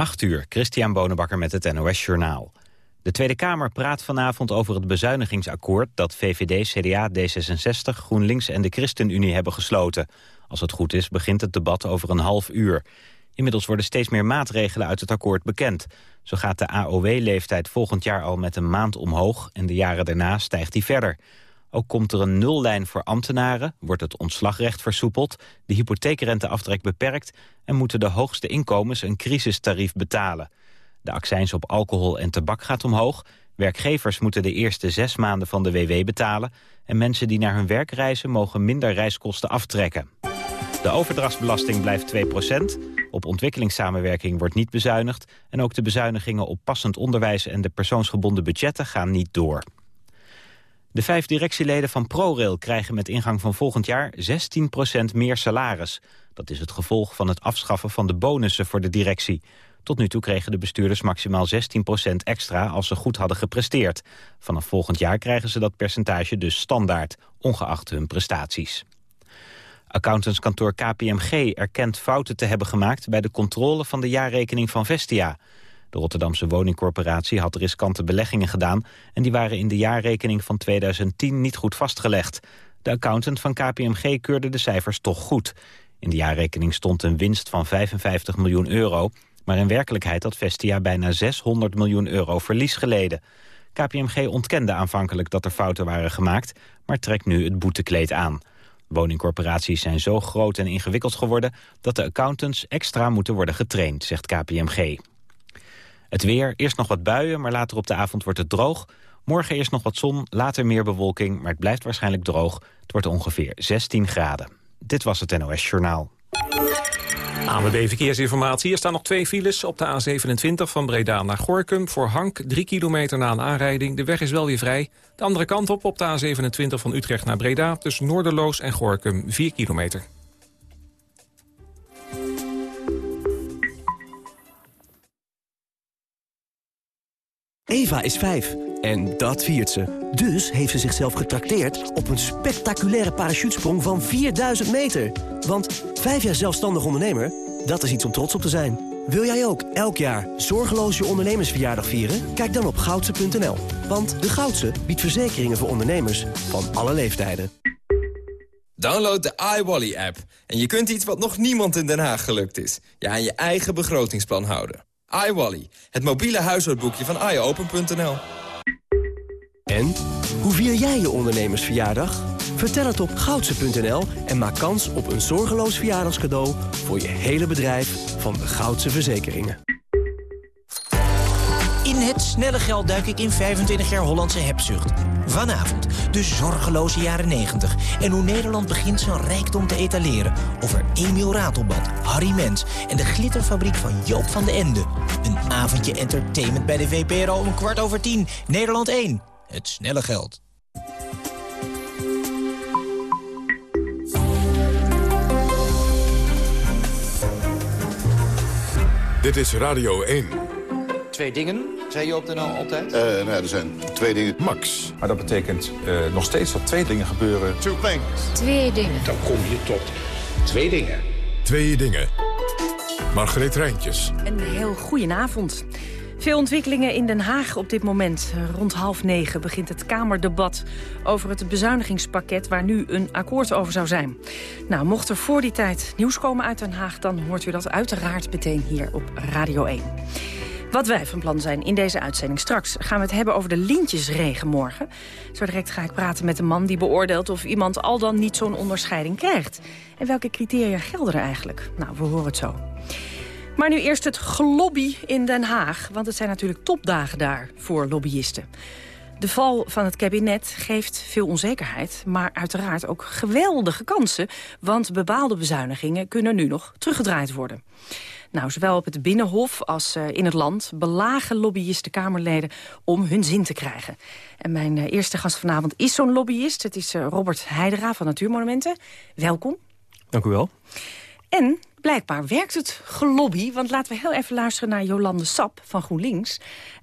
8 uur, Christian Bonenbakker met het NOS Journaal. De Tweede Kamer praat vanavond over het bezuinigingsakkoord... dat VVD, CDA, D66, GroenLinks en de ChristenUnie hebben gesloten. Als het goed is, begint het debat over een half uur. Inmiddels worden steeds meer maatregelen uit het akkoord bekend. Zo gaat de AOW-leeftijd volgend jaar al met een maand omhoog... en de jaren daarna stijgt die verder. Ook komt er een nullijn voor ambtenaren, wordt het ontslagrecht versoepeld... de hypotheekrenteaftrek beperkt... en moeten de hoogste inkomens een crisistarief betalen. De accijns op alcohol en tabak gaat omhoog... werkgevers moeten de eerste zes maanden van de WW betalen... en mensen die naar hun werk reizen mogen minder reiskosten aftrekken. De overdrachtsbelasting blijft 2% Op ontwikkelingssamenwerking wordt niet bezuinigd... en ook de bezuinigingen op passend onderwijs... en de persoonsgebonden budgetten gaan niet door. De vijf directieleden van ProRail krijgen met ingang van volgend jaar 16% meer salaris. Dat is het gevolg van het afschaffen van de bonussen voor de directie. Tot nu toe kregen de bestuurders maximaal 16% extra als ze goed hadden gepresteerd. Vanaf volgend jaar krijgen ze dat percentage dus standaard, ongeacht hun prestaties. Accountantskantoor KPMG erkent fouten te hebben gemaakt... bij de controle van de jaarrekening van Vestia. De Rotterdamse woningcorporatie had riskante beleggingen gedaan... en die waren in de jaarrekening van 2010 niet goed vastgelegd. De accountant van KPMG keurde de cijfers toch goed. In de jaarrekening stond een winst van 55 miljoen euro... maar in werkelijkheid had Vestia bijna 600 miljoen euro verlies geleden. KPMG ontkende aanvankelijk dat er fouten waren gemaakt... maar trekt nu het boetekleed aan. Woningcorporaties zijn zo groot en ingewikkeld geworden... dat de accountants extra moeten worden getraind, zegt KPMG. Het weer, eerst nog wat buien, maar later op de avond wordt het droog. Morgen eerst nog wat zon, later meer bewolking, maar het blijft waarschijnlijk droog. Het wordt ongeveer 16 graden. Dit was het NOS Journaal. ANWB Verkeersinformatie. Er staan nog twee files op de A27 van Breda naar Gorkum. Voor Hank, drie kilometer na een aanrijding. De weg is wel weer vrij. De andere kant op op de A27 van Utrecht naar Breda... tussen Noorderloos en Gorkum, 4 kilometer. Eva is vijf en dat viert ze. Dus heeft ze zichzelf getrakteerd op een spectaculaire parachutesprong van 4000 meter. Want vijf jaar zelfstandig ondernemer, dat is iets om trots op te zijn. Wil jij ook elk jaar zorgeloos je ondernemersverjaardag vieren? Kijk dan op goudse.nl. Want de Goudse biedt verzekeringen voor ondernemers van alle leeftijden. Download de iWally-app en je kunt iets wat nog niemand in Den Haag gelukt is. Je aan je eigen begrotingsplan houden iWally, het mobiele huishoudboekje van iOpen.nl. En, hoe vier jij je ondernemersverjaardag? Vertel het op goudse.nl en maak kans op een zorgeloos verjaardagscadeau... voor je hele bedrijf van de Goudse Verzekeringen. Het snelle geld duik ik in 25 jaar Hollandse hebzucht. Vanavond de zorgeloze jaren 90. En hoe Nederland begint zijn rijkdom te etaleren. Over Emiel Ratelband, Harry Mens en de glitterfabriek van Joop van de Ende. Een avondje entertainment bij de VPRO om kwart over tien. Nederland 1. Het snelle geld. Dit is Radio 1. Twee dingen, zei je op de nou altijd? Uh, nou, er zijn twee dingen. Max. Maar dat betekent uh, nog steeds dat twee dingen gebeuren. Two things. Twee dingen. Dan kom je tot twee dingen. Twee dingen. Margreet Rijntjes. Een heel goedenavond. Veel ontwikkelingen in Den Haag op dit moment. Rond half negen begint het Kamerdebat over het bezuinigingspakket... waar nu een akkoord over zou zijn. Nou, mocht er voor die tijd nieuws komen uit Den Haag... dan hoort u dat uiteraard meteen hier op Radio 1. Wat wij van plan zijn in deze uitzending. Straks gaan we het hebben over de lintjesregen morgen. Zo direct ga ik praten met een man die beoordeelt... of iemand al dan niet zo'n onderscheiding krijgt. En welke criteria gelden er eigenlijk? Nou, we horen het zo. Maar nu eerst het gelobby in Den Haag. Want het zijn natuurlijk topdagen daar voor lobbyisten. De val van het kabinet geeft veel onzekerheid, maar uiteraard ook geweldige kansen. Want bepaalde bezuinigingen kunnen nu nog teruggedraaid worden. Nou, zowel op het Binnenhof als uh, in het land belagen lobbyisten Kamerleden om hun zin te krijgen. En mijn uh, eerste gast vanavond is zo'n lobbyist. Het is uh, Robert Heidera van Natuurmonumenten. Welkom. Dank u wel. En blijkbaar werkt het gelobby, want laten we heel even luisteren naar Jolande Sap van GroenLinks.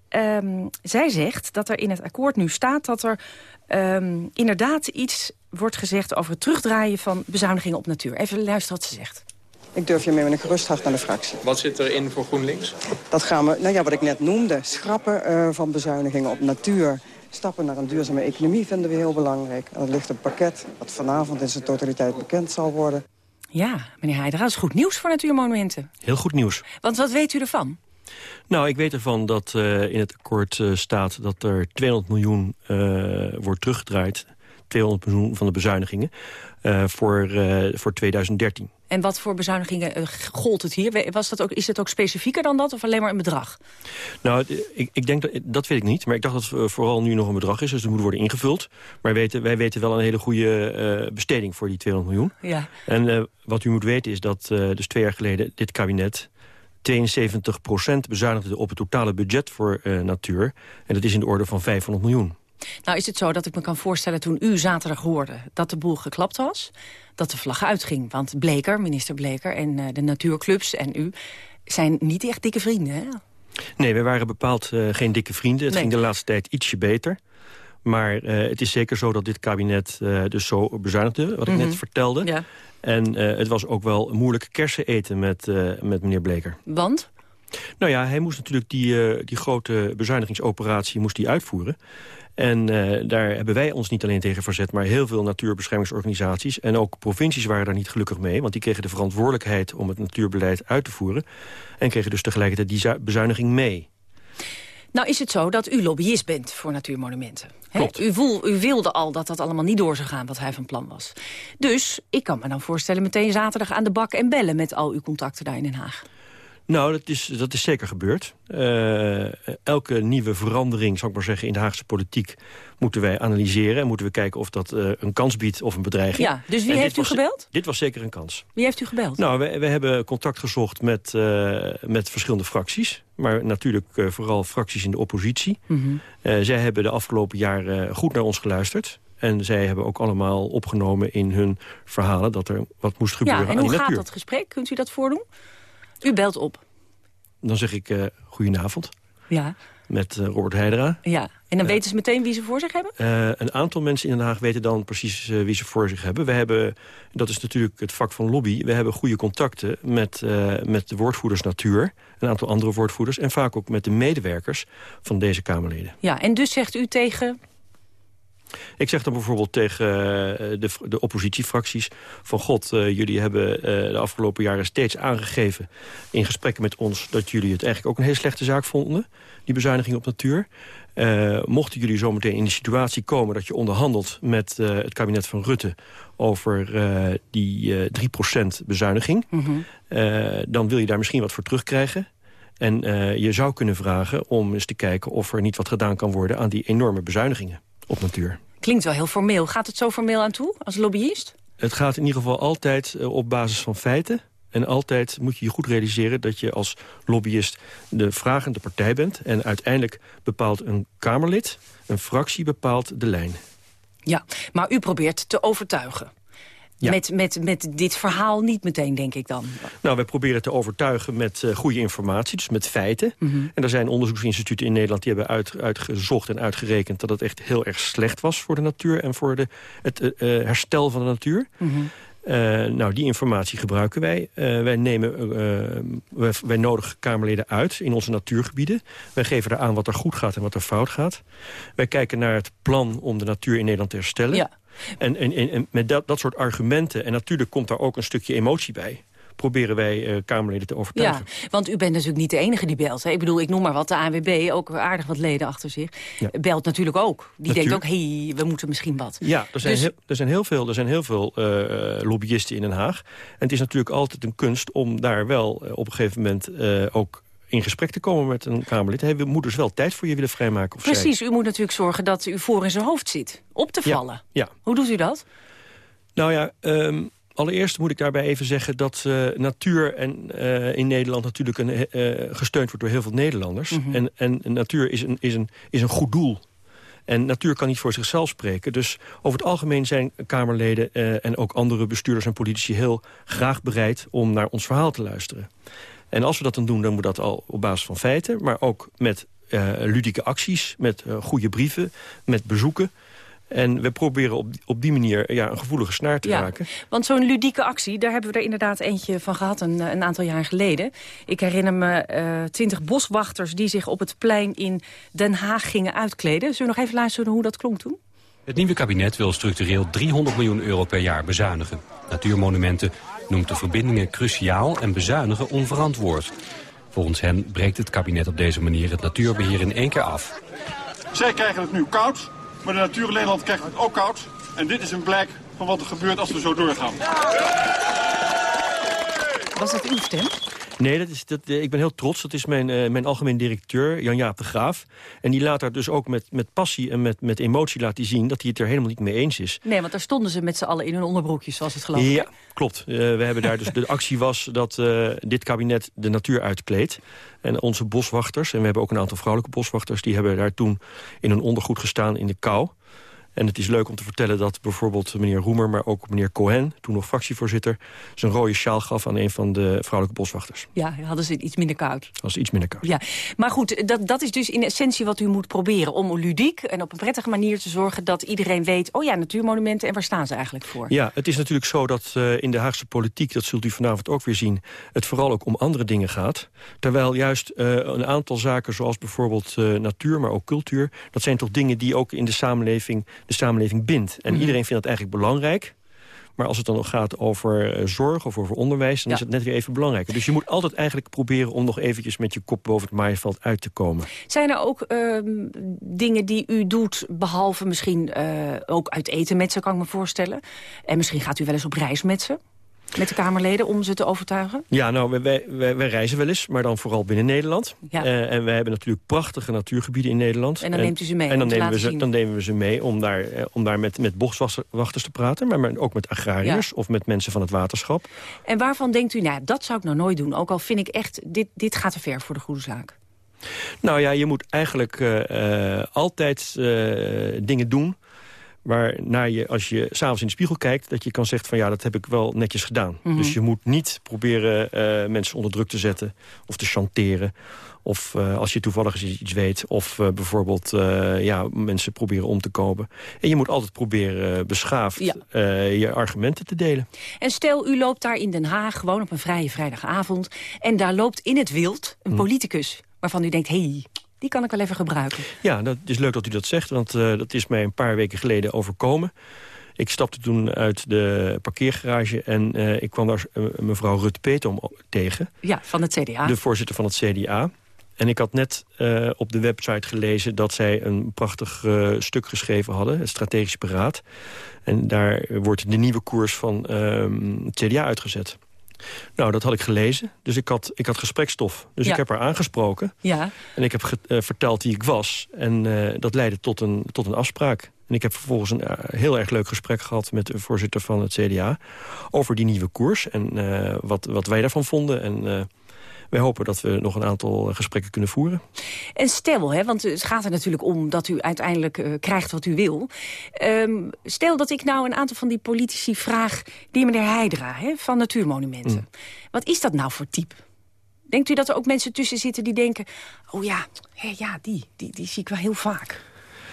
Um, zij zegt dat er in het akkoord nu staat dat er um, inderdaad iets wordt gezegd over het terugdraaien van bezuinigingen op natuur. Even luisteren wat ze zegt. Ik durf je mee met een gerust hart naar de fractie. Wat zit er in voor GroenLinks? Dat gaan we, nou ja, wat ik net noemde, schrappen uh, van bezuinigingen op natuur. Stappen naar een duurzame economie vinden we heel belangrijk. En dat ligt een pakket dat vanavond in zijn totaliteit bekend zal worden. Ja, meneer Heidera, dat is goed nieuws voor Natuurmonumenten. Heel goed nieuws. Want wat weet u ervan? Nou, ik weet ervan dat uh, in het akkoord uh, staat dat er 200 miljoen uh, wordt teruggedraaid. 200 miljoen van de bezuinigingen voor, voor 2013. En wat voor bezuinigingen gold het hier? Was dat ook, is het ook specifieker dan dat of alleen maar een bedrag? Nou, ik, ik denk dat, dat weet ik niet. Maar ik dacht dat het vooral nu nog een bedrag is. Dus het moet worden ingevuld. Maar wij weten, wij weten wel een hele goede uh, besteding voor die 200 miljoen. Ja. En uh, wat u moet weten is dat uh, dus twee jaar geleden dit kabinet 72% bezuinigde op het totale budget voor natuur. En dat is in de orde van 500 miljoen. Nou is het zo dat ik me kan voorstellen toen u zaterdag hoorde... dat de boel geklapt was, dat de vlag uitging. Want Bleker, minister Bleker en uh, de natuurclubs en u... zijn niet echt dikke vrienden, hè? Nee, wij waren bepaald uh, geen dikke vrienden. Het Nee. ging de laatste tijd ietsje beter. Maar uh, het is zeker zo dat dit kabinet uh, dus zo bezuinigde, wat ik Mhm. net vertelde. Ja. En uh, het was ook wel moeilijk kersen eten met, met meneer Bleker. Want? Nou ja, hij moest natuurlijk die, die grote bezuinigingsoperatie moest die uitvoeren. En uh, daar hebben wij ons niet alleen tegen verzet... maar heel veel natuurbeschermingsorganisaties en ook provincies waren daar niet gelukkig mee... want die kregen de verantwoordelijkheid om het natuurbeleid uit te voeren... en kregen dus tegelijkertijd die zu- bezuiniging mee. Nou is het zo dat u lobbyist bent voor natuurmonumenten. U, voel, u wilde al dat dat allemaal niet door zou gaan wat hij van plan was. Dus ik kan me dan voorstellen meteen zaterdag aan de bak en bellen... met al uw contacten daar in Den Haag. Nou, dat is, dat is zeker gebeurd. Uh, elke nieuwe verandering, zou ik maar zeggen, in de Haagse politiek... moeten wij analyseren en moeten we kijken of dat uh, een kans biedt of een bedreiging. Ja, dus wie En heeft u was- gebeld? Dit was zeker een kans. Wie heeft u gebeld? Nou, we, we hebben contact gezocht met, uh, met verschillende fracties. Maar natuurlijk vooral fracties in de oppositie. Mhm. Zij hebben de afgelopen jaren goed naar ons geluisterd. En zij hebben ook allemaal opgenomen in hun verhalen... dat er wat moest gebeuren Ja, en aan hoe die gaat natuur. dat gesprek? Kunt u dat voordoen? U belt op. Dan zeg ik uh, goedenavond Ja, met uh, Robert Heidera. ja. En dan weten ze meteen wie ze voor zich hebben? Een aantal mensen in Den Haag weten dan precies wie ze voor zich hebben. We hebben, dat is natuurlijk het vak van lobby... we hebben goede contacten met, met de woordvoerders natuur... een aantal andere woordvoerders... en vaak ook met de medewerkers van deze Kamerleden. Ja, en dus zegt u tegen... Ik zeg dan bijvoorbeeld tegen uh, de, de oppositiefracties... van god, uh, jullie hebben uh, de afgelopen jaren steeds aangegeven... in gesprekken met ons dat jullie het eigenlijk ook een hele slechte zaak vonden... die bezuiniging op natuur. Uh, mochten jullie zometeen in de situatie komen dat je onderhandelt met uh, het kabinet van Rutte over uh, die uh, 3% bezuiniging, Mhm. mm -hmm. dan wil je daar misschien wat voor terugkrijgen. En je zou kunnen vragen om eens te kijken of er niet wat gedaan kan worden aan die enorme bezuinigingen op natuur. Klinkt wel heel formeel. Gaat het zo formeel aan toe als lobbyist? Het gaat in ieder geval altijd uh, op basis van feiten. En altijd moet je je goed realiseren dat je als lobbyist de vragende partij bent. En uiteindelijk bepaalt een Kamerlid, een fractie bepaalt de lijn. Ja, maar u probeert te overtuigen. Ja. Met, met, met dit verhaal niet meteen, denk ik dan. Nou, wij proberen te overtuigen met uh, goede informatie, dus met feiten. Mhm. Mm -hmm. En er zijn onderzoeksinstituten in Nederland... die hebben uit, uitgezocht en uitgerekend dat het echt heel erg slecht was... voor de natuur en voor de, het uh, herstel van de natuur. Mhm. Mm -hmm. uh, nou, die informatie gebruiken wij. Uh, wij, nemen, wij, wij nodigen Kamerleden uit in onze natuurgebieden. Wij geven er aan wat er goed gaat en wat er fout gaat. Wij kijken naar het plan om de natuur in Nederland te herstellen. Ja. En, en, en met dat, dat soort argumenten, en natuurlijk komt daar ook een stukje emotie bij proberen wij uh, Kamerleden te overtuigen. Ja, want u bent natuurlijk niet de enige die belt. Hè? Ik bedoel, ik noem maar wat, de ANWB, ook aardig wat leden achter zich... Ja. belt natuurlijk ook. Die denkt ook, hé, hey, we moeten misschien wat. Ja, er zijn, Dus- heel, er zijn heel veel, er zijn heel veel uh, lobbyisten in Den Haag. En het is natuurlijk altijd een kunst om daar wel uh, op een gegeven moment ook in gesprek te komen met een Kamerlid. Hij moet dus wel tijd voor je willen vrijmaken. Of Precies, zij. u moet natuurlijk zorgen dat u voor in zijn hoofd zit. Op te vallen. Ja, ja. Hoe doet u dat? Nou ja, um, allereerst moet ik daarbij even zeggen dat uh, natuur en, uh, in Nederland natuurlijk een, uh, gesteund wordt door heel veel Nederlanders. Mhm. Mm -hmm. en, en natuur is een, is, een, is een goed doel. En natuur kan niet voor zichzelf spreken. Dus over het algemeen zijn Kamerleden en ook andere bestuurders en politici... heel graag bereid om naar ons verhaal te luisteren. En als we dat dan doen, dan moet dat al op basis van feiten... maar ook met uh, ludieke acties, met uh, goede brieven, met bezoeken... En we proberen op, op die manier ja, een gevoelige snaar te Ja, raken. Want zo'n ludieke actie, daar hebben we er inderdaad eentje van gehad een, een aantal jaar geleden. Ik herinner me eh, twintig boswachters die zich op het plein in Den Haag gingen uitkleden. Zullen we nog even luisteren hoe dat klonk toen? Het nieuwe kabinet wil structureel 300 miljoen euro per jaar bezuinigen. Natuurmonumenten noemt de verbindingen cruciaal en bezuinigen onverantwoord. Volgens hen breekt het kabinet op deze manier het natuurbeheer in één keer af. Zij krijgen het nu koud, maar de natuur in Nederland krijgt het ook koud. En dit is een blijk van wat er gebeurt als we zo doorgaan. Was dat uw stem? Nee, dat is, dat, eh, ik ben heel trots. Dat is mijn, eh, mijn algemeen directeur, Jan-Jaap de Graaf. En die laat daar dus ook met, met passie en met, met emotie laten zien... dat hij het er helemaal niet mee eens is. Nee, want daar stonden ze met z'n allen in hun onderbroekjes, zoals het geloof ik. Ja, klopt. Eh, we hebben daar dus de actie was dat dit kabinet de natuur uitkleedt. En onze boswachters, en we hebben ook een aantal vrouwelijke boswachters... die hebben daar toen in een ondergoed gestaan in de kou. En het is leuk om te vertellen dat bijvoorbeeld meneer Roemer... maar ook meneer Cohen, toen nog fractievoorzitter... zijn rode sjaal gaf aan een van de vrouwelijke boswachters. Ja, hadden ze het iets minder koud. Dat was iets minder koud. Ja, maar goed, dat, dat is dus in essentie wat u moet proberen. Om ludiek en op een prettige manier te zorgen dat iedereen weet... oh ja, natuurmonumenten en waar staan ze eigenlijk voor? Ja, het is natuurlijk zo dat uh, in de Haagse politiek... dat zult u vanavond ook weer zien... het vooral ook om andere dingen gaat. Terwijl juist uh, een aantal zaken zoals bijvoorbeeld uh, natuur... maar ook cultuur, dat zijn toch dingen die ook in de samenleving... de samenleving bindt. En mm. iedereen vindt dat eigenlijk belangrijk... Maar als het dan gaat over uh, zorg of over onderwijs... dan ja. is het net weer even belangrijker. Dus je moet altijd eigenlijk proberen om nog eventjes... met je kop boven het maaiveld uit te komen. Zijn er ook uh, dingen die u doet, behalve misschien uh, ook uit eten met ze... kan ik me voorstellen? En misschien gaat u wel eens op reis met ze? Met de Kamerleden om ze te overtuigen? Ja, nou, wij, wij, wij reizen wel eens, maar dan vooral binnen Nederland. Ja. Uh, en wij hebben natuurlijk prachtige natuurgebieden in Nederland. En dan neemt u ze mee En dan, nemen we, ze, zien. dan nemen we ze mee om daar, uh, om daar met, met boswachters te praten... maar, maar ook met agrariërs Ja. of met mensen van het waterschap. En waarvan denkt u, nou, dat zou ik nou nooit doen. Ook al vind ik echt, dit, dit gaat te ver voor de goede zaak. Nou ja, je moet eigenlijk uh, altijd dingen doen waarnaar je, als je s'avonds in de spiegel kijkt... dat je kan zeggen van ja, dat heb ik wel netjes gedaan. Mhm. Mm -hmm. Dus je moet niet proberen uh, mensen onder druk te zetten of te chanteren. Of uh, als je toevallig eens iets weet. Of uh, bijvoorbeeld ja, mensen proberen om te kopen. En je moet altijd proberen beschaafd ja. je argumenten te delen. En stel, u loopt daar in Den Haag gewoon op een vrije vrijdagavond... en daar loopt in het wild een Mm. politicus waarvan u denkt... hey, die kan ik wel even gebruiken. Ja, dat is leuk dat u dat zegt, want uh, dat is mij een paar weken geleden overkomen. Ik stapte toen uit de parkeergarage en uh, ik kwam daar uh, mevrouw Rut Petom tegen. Ja, van het CDA. De voorzitter van het CDA. En ik had net uh, op de website gelezen dat zij een prachtig uh, stuk geschreven hadden, het strategisch beraad. En daar wordt de nieuwe koers van uh, het CDA uitgezet. Nou, dat had ik gelezen. Dus ik had, ik had gesprekstof. Dus Ja. ik heb haar aangesproken. Ja. En ik heb ge- eh, verteld wie ik was. En eh, dat leidde tot een, tot een afspraak. En ik heb vervolgens een eh, heel erg leuk gesprek gehad... met de voorzitter van het CDA over die nieuwe koers. En wat, wat wij daarvan vonden. En wij hopen dat we nog een aantal eh, gesprekken kunnen voeren. En stel, hè, want het gaat er natuurlijk om dat u uiteindelijk eh, krijgt wat u wil. Ehm, stel dat ik nou een aantal van die politici vraag... die meneer Heidra hè, van Natuurmonumenten. Mm. Wat is dat nou voor type? Denkt u dat er ook mensen tussen zitten die denken... oh ja, hè, ja die, die, die zie ik wel heel vaak.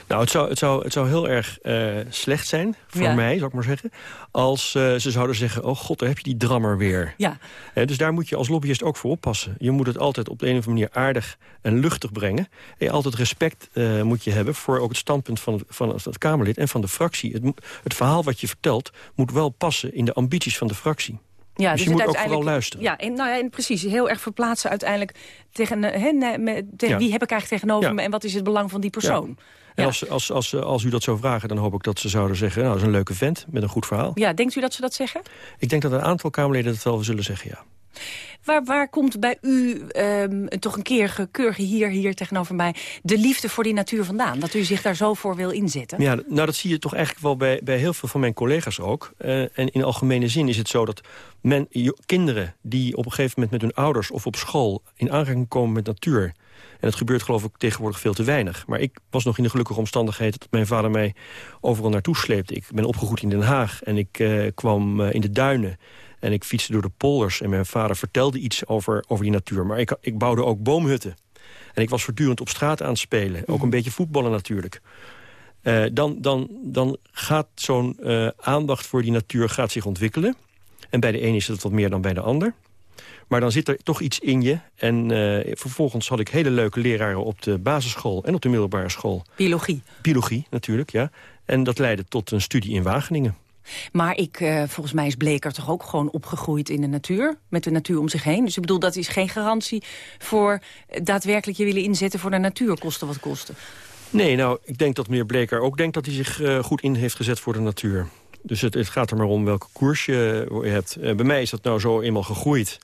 Nou, het zou, het zou, het zou heel erg eh, slecht zijn, voor Ja. mij, zou ik maar zeggen... als eh, ze zouden zeggen, oh god, daar heb je die drammer weer. Ja, dus daar moet je als lobbyist ook voor oppassen. Je moet het altijd op de een of andere manier aardig en luchtig brengen. En altijd respect eh, moet je hebben voor ook het standpunt van het, van het Kamerlid en van de fractie. Het, het verhaal wat je vertelt moet wel passen in de ambities van de fractie. ja Dus je het moet ook vooral luisteren. Ja, en, nou ja, en precies, heel erg verplaatsen uiteindelijk... tegen, hè, tegen Ja. wie heb ik eigenlijk tegenover Ja. me... en wat is het belang van die persoon? En als, als, als, als u dat zou vragen, dan hoop ik dat ze zouden zeggen... nou, dat is een leuke vent met een goed verhaal. Ja, denkt u dat ze dat zeggen? Ik denk dat een aantal Kamerleden dat wel zullen zeggen, ja. Waar, waar komt bij u ehm, toch een keer gekeurige hier, hier tegenover mij... de liefde voor die natuur vandaan? Dat u zich daar zo voor wil inzetten? Ja, nou dat zie je toch eigenlijk wel bij, bij heel veel van mijn collega's ook. Eh, en in algemene zin is het zo dat men, kinderen die op een gegeven moment met hun ouders of op school in aanraking komen met natuur. En dat gebeurt geloof ik tegenwoordig veel te weinig. Maar ik was nog in de gelukkige omstandigheid dat mijn vader mij overal naartoe sleepte. Ik ben opgegroeid in Den Haag en ik eh, kwam eh, in de duinen. En ik fietste door de polders en mijn vader vertelde iets over, over die natuur. Maar ik, ik bouwde ook boomhutten. En ik was voortdurend op straat aan het spelen. Ook een beetje voetballen natuurlijk. Uh, dan, dan, dan gaat zo'n aandacht voor die natuur gaat zich ontwikkelen. En bij de een is het wat meer dan bij de ander. Maar dan zit er toch iets in je. En uh, vervolgens had ik hele leuke leraren op de basisschool en op de middelbare school. Biologie? Biologie, natuurlijk, ja. En dat leidde tot een studie in Wageningen. Maar ik, uh, volgens mij is Bleker toch ook gewoon opgegroeid in de natuur. Met de natuur om zich heen. Dus ik bedoel, dat is geen garantie voor daadwerkelijk je willen inzetten voor de natuur, kosten wat kosten. Nee, nou, ik denk dat meneer Bleker ook denkt dat hij zich uh, goed in heeft gezet voor de natuur. Dus het, het, gaat er maar om welke koers je hebt. Uh, bij mij is dat nou zo eenmaal gegroeid.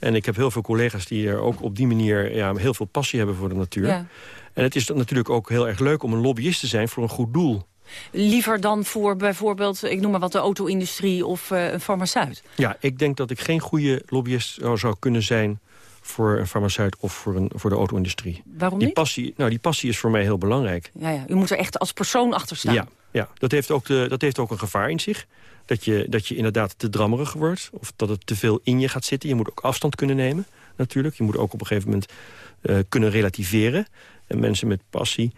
En ik heb heel veel collega's die er ook op die manier ja, heel veel passie hebben voor de natuur. Ja. En het is natuurlijk ook heel erg leuk om een lobbyist te zijn voor een goed doel. Liever dan voor bijvoorbeeld, ik noem maar wat, de auto-industrie of uh, een farmaceut? Ja, ik denk dat ik geen goede lobbyist zou kunnen zijn voor een farmaceut of voor, een, voor de auto-industrie. Waarom die niet? Passie, nou, die passie is voor mij heel belangrijk. Ja, ja. U moet er echt als persoon achter staan. Ja, ja. Dat, heeft ook de, dat heeft ook een gevaar in zich. Dat je, dat je inderdaad te drammerig wordt. Of dat het te veel in je gaat zitten. Je moet ook afstand kunnen nemen, natuurlijk. Je moet ook op een gegeven moment uh, kunnen relativeren. En mensen met passie...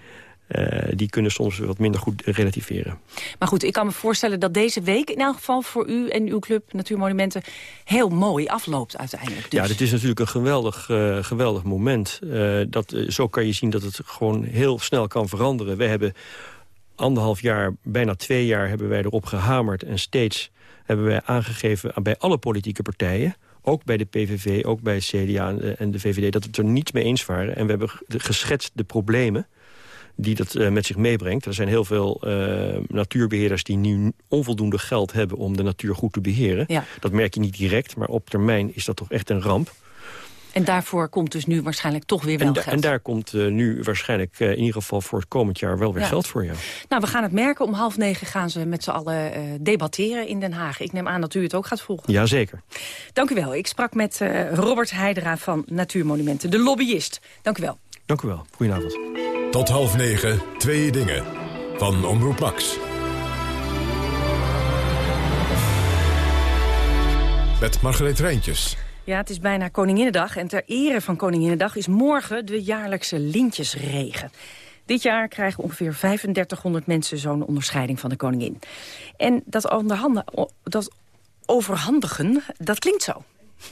Uh, die kunnen soms wat minder goed relativeren. Maar goed, ik kan me voorstellen dat deze week in elk geval voor u en uw club Natuurmonumenten heel mooi afloopt uiteindelijk. Dus. Ja, dit is natuurlijk een geweldig, uh, geweldig moment. Uh, dat, zo kan je zien dat het gewoon heel snel kan veranderen. We hebben anderhalf jaar, bijna twee jaar hebben wij erop gehamerd en steeds hebben wij aangegeven bij alle politieke partijen ook bij de PVV, ook bij het CDA en de VVD... dat we het er niet mee eens waren. En we hebben geschetst de problemen die dat uh, met zich meebrengt. Er zijn heel veel uh, natuurbeheerders die nu onvoldoende geld hebben... om de natuur goed te beheren. Ja. Dat merk je niet direct, maar op termijn is dat toch echt een ramp. En daarvoor komt dus nu waarschijnlijk toch weer wel en geld. En daar komt uh, nu waarschijnlijk uh, in ieder geval voor het komend jaar wel weer Ja. geld voor. Ja. Nou, we gaan het merken. Om half negen gaan ze met z'n allen eh, debatteren in Den Haag. Ik neem aan dat u het ook gaat volgen. Jazeker. Dank u wel. Ik sprak met eh, Robert Heidera van Natuurmonumenten, de lobbyist. Dank u wel. Dank u wel. Goedenavond. Tot half negen, twee dingen. Van Omroep Max. Met Margreet Rijntjes. Ja, het is bijna Koninginnedag en ter ere van Koninginnedag is morgen de jaarlijkse lintjesregen. Dit jaar krijgen ongeveer 3500 mensen zo'n onderscheiding van de koningin. En dat, dat overhandigen, dat klinkt zo.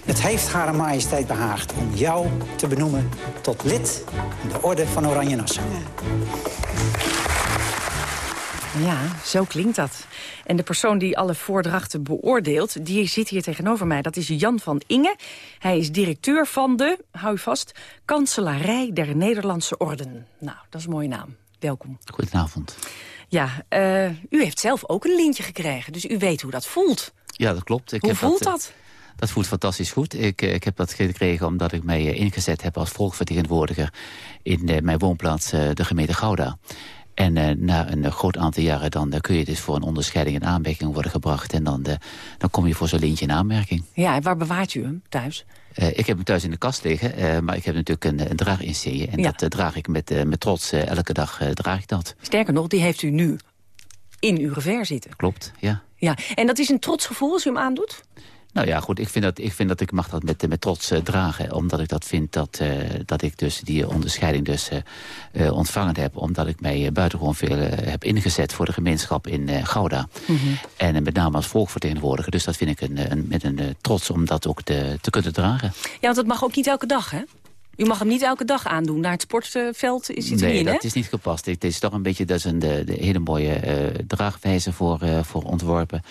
Het heeft Hare Majesteit behaagd om jou te benoemen tot lid in de Orde van Oranje Nassau. Ja, zo klinkt dat. En de persoon die alle voordrachten beoordeelt, die zit hier tegenover mij. Dat is Jan van Inge. Hij is directeur van de, hou je vast, Kanselarij der Nederlandse Orden. Nou, dat is een mooie naam. Welkom. Goedenavond. Ja, uh, u heeft zelf ook een lintje gekregen, dus u weet hoe dat voelt. Ja, dat klopt. Ik hoe heb voelt dat? dat? Dat voelt fantastisch goed. Ik, ik heb dat gekregen omdat ik mij ingezet heb als volksvertegenwoordiger... in mijn woonplaats, de gemeente Gouda. En uh, na een groot aantal jaren dan uh, kun je dus voor een onderscheiding in aanmerking worden gebracht. En dan, dan kom je voor zo'n lintje in aanmerking. Ja, en waar bewaart u hem thuis? ik heb hem thuis in de kast liggen, maar ik heb natuurlijk een, een draag in zee. En ja. dat draag ik met, met trots, elke dag draag ik dat. Sterker nog, die heeft u nu in uw revers zitten. Klopt, ja. Ja, en dat is een trots gevoel als u hem aandoet? Nou ja, goed, ik vind dat ik, vind dat ik mag dat met, met trots uh, dragen. Omdat ik dat vind dat, uh, dat ik dus die onderscheiding dus uh, ontvangen heb. Omdat ik mij buitengewoon veel heb ingezet voor de gemeenschap in Gouda. Mhm. Mm -hmm. En met name als volkvertegenwoordiger. Dus dat vind ik een, een, met een trots om dat ook te, te kunnen dragen. Ja, want dat mag ook niet elke dag, hè? U mag hem niet elke dag aandoen. Naar het sportveld is het nee, niet in, dat is niet gepast. Het is toch een beetje dat is een de, de hele mooie uh, draagwijze voor, uh, voor ontworpen.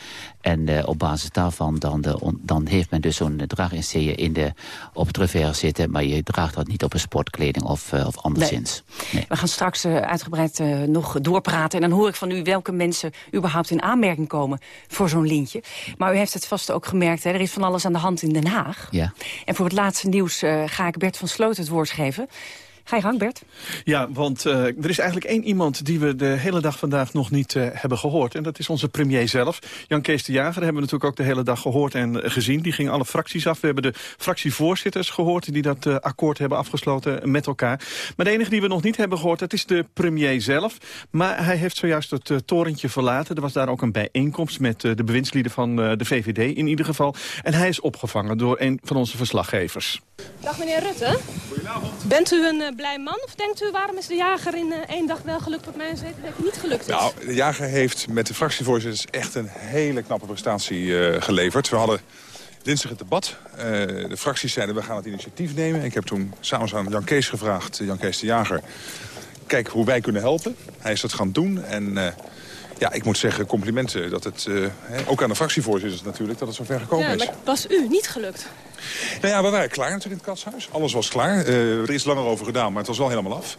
En uh, op basis daarvan dan, de, on, dan heeft men dus zo'n draag in de, op het revers zitten. Maar je draagt dat niet op een sportkleding of, of anderszins. Nee. Nee. We gaan straks uitgebreid nog doorpraten. En dan hoor ik van u welke mensen überhaupt in aanmerking komen voor zo'n lintje. Maar u heeft het vast ook gemerkt, hè? er is van alles aan de hand in Den Haag. Ja. En voor het laatste nieuws ga ik Bert van Sloot het woord geven. Ga je gang, Bert. Ja, want uh, er is eigenlijk één iemand die we de hele dag vandaag nog niet uh, hebben gehoord. En dat is onze premier zelf. Jan Kees de Jager hebben we natuurlijk ook de hele dag gehoord en gezien. Die ging alle fracties af. We hebben de fractievoorzitters gehoord die dat akkoord hebben afgesloten met elkaar. Maar de enige die we nog niet hebben gehoord, dat is de premier zelf. Maar hij heeft zojuist het torentje verlaten. Er was daar ook een bijeenkomst met de bewindslieden van de VVD in ieder geval. En hij is opgevangen door een van onze verslaggevers. Dag meneer Rutte. Goedenavond. Bent u een uh, blij man of denkt u waarom is de jager in uh, één dag wel gelukt wat mij een zeker week niet gelukt is? Nou, de jager heeft met de fractievoorzitters echt een hele knappe prestatie uh, geleverd. We hadden dinsdag het debat. de fracties zeiden we gaan het initiatief nemen. Ik heb toen samen aan Jan Kees gevraagd, Jan Kees de Jager... kijk hoe wij kunnen helpen. Hij is dat gaan doen en ja, ik moet zeggen, complimenten. Dat het, ook aan de fractievoorzitters natuurlijk, dat het zover gekomen ja, is. maar was u niet gelukt? Nou ja, we waren klaar natuurlijk in het katshuis. Alles was klaar. Uh, er is langer over gedaan, maar het was wel helemaal af.